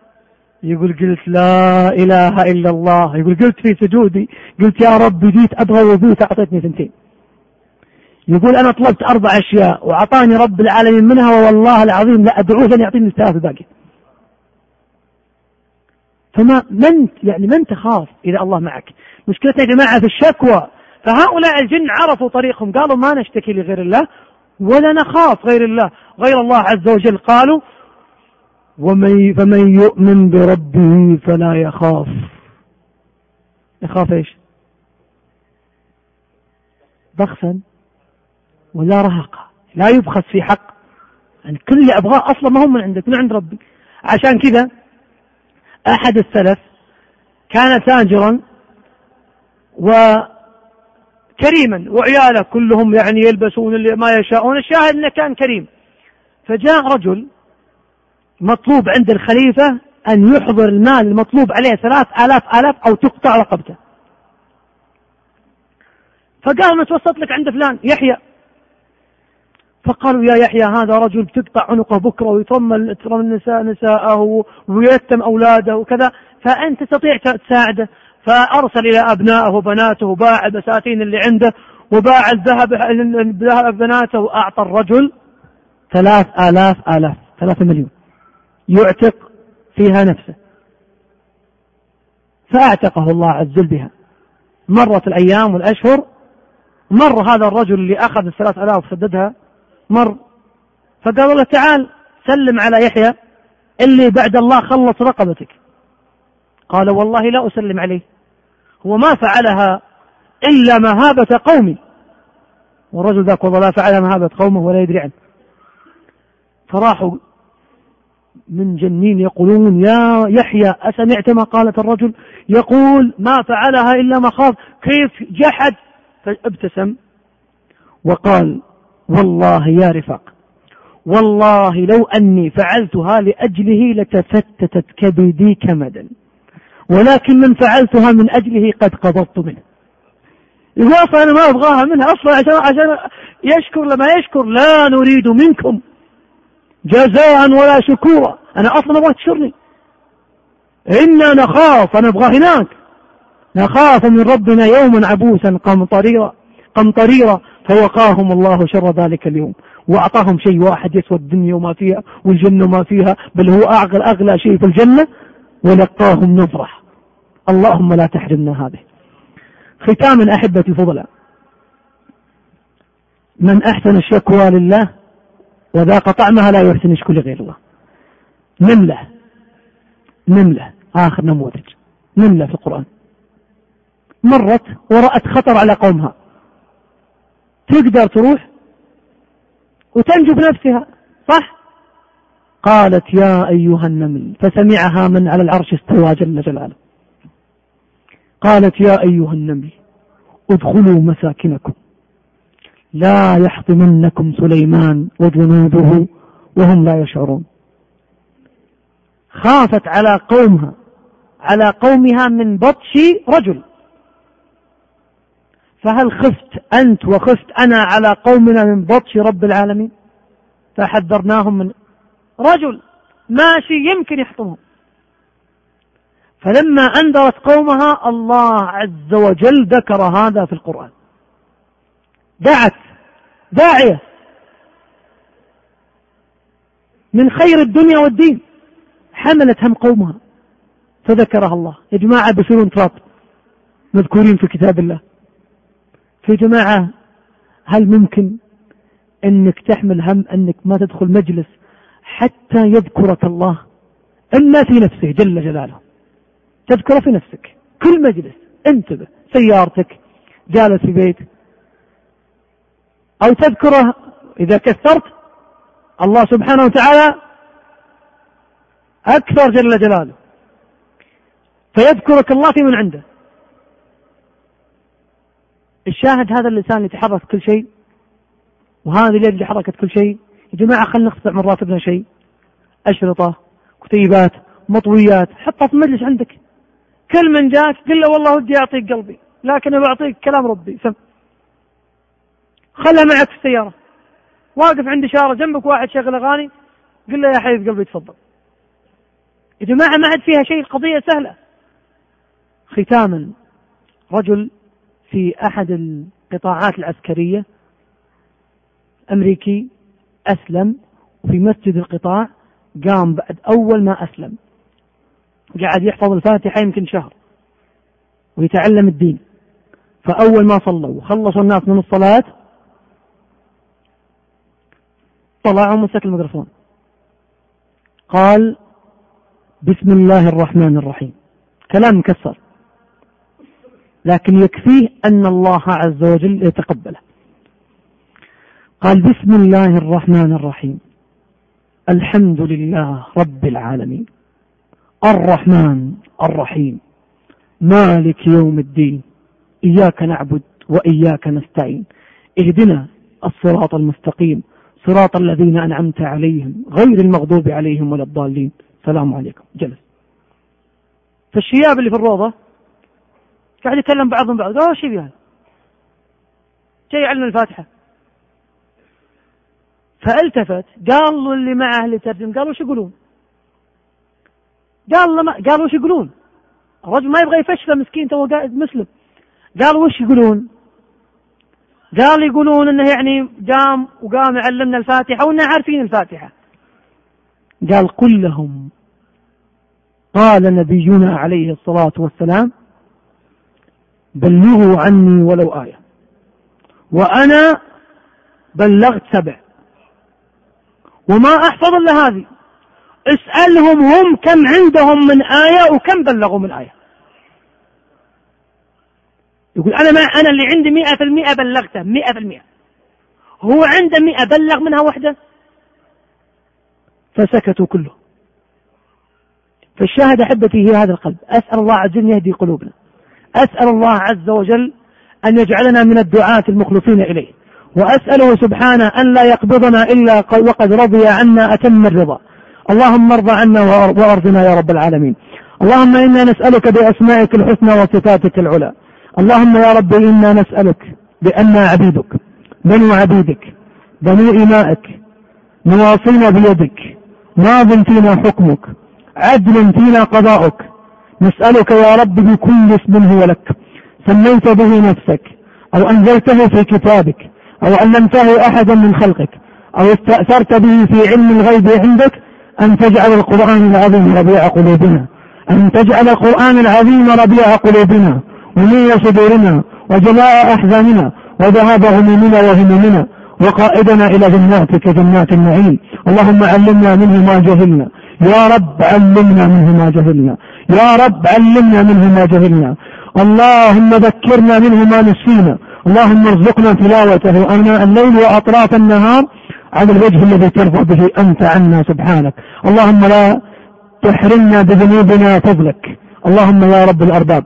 يقول قلت لا إله إلا الله. يقول قلت في سجودي. قلت يا رب جيت أبغى وظيفة أعطيتني ثنتين يقول أنا طلبت أربع أشياء وأعطاني رب العالمين منها والله العظيم لا أدعوه أن يعطيني الثلاث الباقي. فما من يعني من تخاف إذا الله معك. مشكلتنا يا جماعة في الشكوى. فهؤلاء الجن عرفوا طريقهم. قالوا ما نشتكي لغير الله ولا نخاف غير الله. غير الله عز وجل قالوا ومن فمن يؤمن بربه فلا يخاف. يخاف إيش؟ بخسا ولا رهقة لا يبخس في حق. يعني كل اللي أبغاه أصلا ما هو من عندك من عند ربي. عشان كذا أحد السلف كان تاجرا وكريما وعياله كلهم يعني يلبسون اللي ما يشاءون. الشاهد أنه كان كريم. فجاء رجل مطلوب عند الخليفة أن يحضر المال المطلوب عليه ثلاث آلاف آلاف أو تقطع رقبته. فقال نتوسط لك عند فلان يحيى. فقالوا يا يحيى هذا رجل تقطع عنقه بكرة ويترمل النساء نساءه ويتم أولاده وكذا فأنت تستطيع تساعده. فأرسل إلى أبنائه وبناته وباع البساتين اللي عنده وباع الذهب ذهب بناته وأعطى الرجل ثلاث آلاف آلاف ثلاثة مليون. يعتق فيها نفسه. فأعتقه الله عز وجل بها. مرت الأيام والأشهر مر هذا الرجل اللي أخذ الثلاث آلاف وسددها مر. فقال له تعال سلم على يحيى اللي بعد الله خلص رقبتك. قال والله لا أسلم عليه. هو ما فعلها إلا مهابة قومي. والرجل ذاك والله لا فعلها مهابة قومه ولا يدري عنه. فراحوا من جنين يقولون يا يحيى أسمعت ما قالت الرجل؟ يقول ما فعلها إلا مخاف كيف جحد؟ فابتسم وقال والله يا رفاق والله لو أني فعلتها لأجله لتفتتت كبدي كمدا ولكن من فعلتها من أجله قد قبضت منه. يقول أصلا أنا ما أبغاها منها أصلا عشان, عشان يشكر لما يشكر لا نريد منكم جزاء ولا شكورا. أنا أصلا أبغى تشرني إنا نخاف أنا أبغى هناك. نخاف من ربنا يوما عبوسا قمطريرا قمطريرا. فوقاهم الله شر ذلك اليوم. وأعطاهم شيء واحد يسوى الدنيا وما فيها والجنة وما فيها بل هو أغلى, أغلى شيء في الجنة ولقاهم نظرة اللهم لا تحرمنا هذه. ختاما أحبتي فضلا من أحسن الشكوى لله وذاق طعمها لا يحسن يشكو لغير الله. نملة. نملة. آخر نموذج. نملة في القرآن. مرت ورأت خطر على قومها. تقدر تروح وتنجو بنفسها صح؟ قالت يا أيها النمل فسمعها من على العرش استوى جل جلاله. قالت يا أيها النمل ادخلوا مساكنكم لا يحطمنكم سليمان وجنوده وهم لا يشعرون. خافت على قومها على قومها من بطش رجل. فهل خفت أنت وخفت أنا على قومنا من بطش رب العالمين؟ فحذرناهم من رجل ماشي يمكن يحطمهم. فلما أنذرت قومها الله عز وجل ذكر هذا في القرآن. دعت داعية من خير الدنيا والدين حملت هم قومها فذكرها الله. يا جماعة بيصيرون تراب مذكورين في كتاب الله. في جماعة هل ممكن إنك تحمل هم إنك ما تدخل مجلس حتى يذكرك الله؟ إما في نفسه جل جلاله. تذكره في نفسك. كل مجلس انتبه سيارتك جالس في بيت. أو تذكره إذا كثرت الله سبحانه وتعالى أكثر جل جلاله. فيذكرك الله في من عنده. الشاهد هذا اللسان يتحرك كل شيء وهذه اليد اللي حركت كل شيء. يا جماعة خلينا نقطع من راتبنا شيء. أشرطة كتيبات مطويات حطها في المجلس عندك. كل من جاك قل له والله ودي أعطيك قلبي لكن بعطيك كلام ربي. سم. خلها معك في السيارة. واقف عند إشارة جنبك واحد شغل أغاني قل له يا حبيب قلبي تفضل. يا جماعة ما عاد فيها شيء قضية سهلة. ختاما رجل في أحد القطاعات العسكرية أمريكي أسلم وفي مسجد القطاع قام بعد أول ما أسلم. قاعد يحفظ الفاتحة يمكن شهر ويتعلم الدين. فأول ما صلوا وخلصوا الناس من الصلاة طلع ومسك الميكروفون. قال بسم الله الرحمن الرحيم. كلام مكسر. لكن يكفيه أن الله عز وجل يتقبله. قال بسم الله الرحمن الرحيم. الحمد لله رب العالمين. الرحمن الرحيم. مالك يوم الدين. إياك نعبد وإياك نستعين. اهدنا الصراط المستقيم. صراط الذين أنعمت عليهم. غير المغضوب عليهم ولا الضالين. السلام عليكم. جلس. فالشياب اللي في الروضة قاعد يتكلم بعضهم بعض قالوا إيش يبي جاي يعلم الفاتحة فالتفت قال له اللي معه اللي ترجم قال وش يقولون؟ قال له ما قال وش يقولون؟ الرجل ما يبغى يفشله مسكين تو قاعد مسلم قال وش يقولون؟ قال يقولون إنه يعني قام وقام يعلمنا الفاتحة وإننا عارفين الفاتحة قال قل لهم قال نبينا عليه الصلاة والسلام بلغوا عني ولو آية. وأنا بلغت سبع. وما أحفظ إلا هذه. اسألهم هم كم عندهم من آية وكم بلغوا من آية. يقول أنا ما أنا اللي عندي مئة في المئة بلغته مئة في المئة. هو عنده مئة بلغ منها واحدة؟ فسكتوا كلهم فالشاهد أحبتي هي هذا القلب. أسأل الله عز وجل يهدي قلوبنا. أسأل الله عز وجل أن يجعلنا من الدعاة المخلصين إليه. وأسأله سبحانه أن لا يقبضنا إلا وقد رضي عنا أتم الرضا. اللهم ارض عنا وأرضنا يا رب العالمين. اللهم إنا نسألك بأسمائك الحسنى وصفاتك العلى. اللهم يا رب إنا نسألك بأننا عبيدك بنو عبيدك بنو إمائك نواصينا بيدك ماض فينا حكمك عدل فينا قضاؤك نسألك يا رب بكل اسم هو لك. سميت به نفسك أو أنزلته في كتابك أو علمته أحدا من خلقك أو استأثرت به في علم الغيب عندك أن تجعل القرآن العظيم ربيع قلوبنا أن تجعل القرآن العظيم ربيع قلوبنا ونير صدورنا وجلاء أحزاننا وذهاب همومنا وهمومنا وقائدنا إلى جناتك جنات النعيم. اللهم علمنا منه ما جهلنا. يا رب علمنا منه ما جهلنا. يا رب علمنا منه ما جهلنا. اللهم ذكرنا منه ما نسينا. اللهم ارزقنا تلاوته. آناء الليل وأطراف النهار على الوجه الذي ترضى به أنت عنا سبحانك. اللهم لا تحرمنا بذنوبنا فضلك. اللهم يا رب الأرباب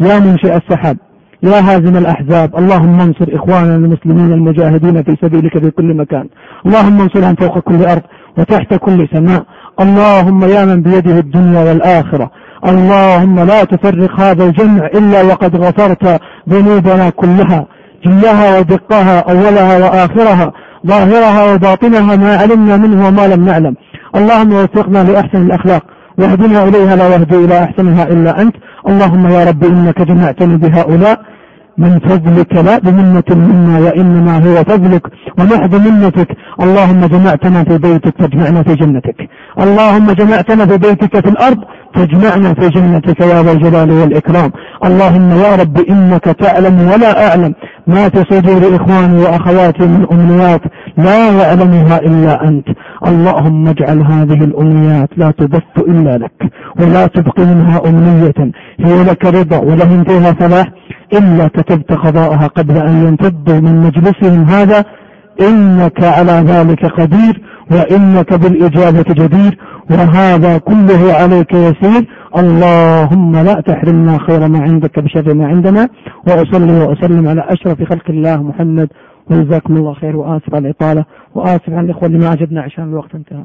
يا منشئ السحاب يا هازم الأحزاب اللهم انصر إخواننا المسلمين المجاهدين في سبيلك في كل مكان. اللهم انصرهم فوق كل أرض. وتحت كل سماء. اللهم يا من بيده الدنيا والآخرة. اللهم لا تفرق هذا الجمع إلا وقد غفرت ذنوبنا كلها. جلها ودقها أولها وآخرها. ظاهرها وباطنها ما علمنا منه وما لم نعلم. اللهم وفقنا لأحسن الأخلاق. واهدنا إليها لا يهدي إلى أحسنها إلا أنت. اللهم يا رب إنك جمعتني بهؤلاء. من فضلك لا بمنة منا وإنما هو فضلك ومحض منتك. اللهم جمعتنا في بيتك فاجمعنا في جنتك. اللهم جمعتنا في بيتك في الأرض فاجمعنا في جنتك يا ذا الجلال والإكرام. اللهم يا رب إنك تعلم ولا أعلم ما في صدور إخواني وأخواتي من أمنيات لا يعلمها إلا أنت. اللهم اجعل هذه الأمنيات لا تبث إلا لك ولا تبقي منها أمنية. هي لك رضا ولهم فيها فلاح إلا كتبت قضاءها قبل أن ينفضوا من مجلسهم هذا إنك على ذلك قدير وإنك بالإجابة جدير وهذا كله عليك يسير. اللهم لا تحرمنا خير ما عندك بشر ما عندنا وأصلي وأسلم على أشرف خلق الله محمد وجزاكم الله خير وآسف على الإطالة وآسف على الإخوة اللي ما أجبنا عشان الوقت انتهى.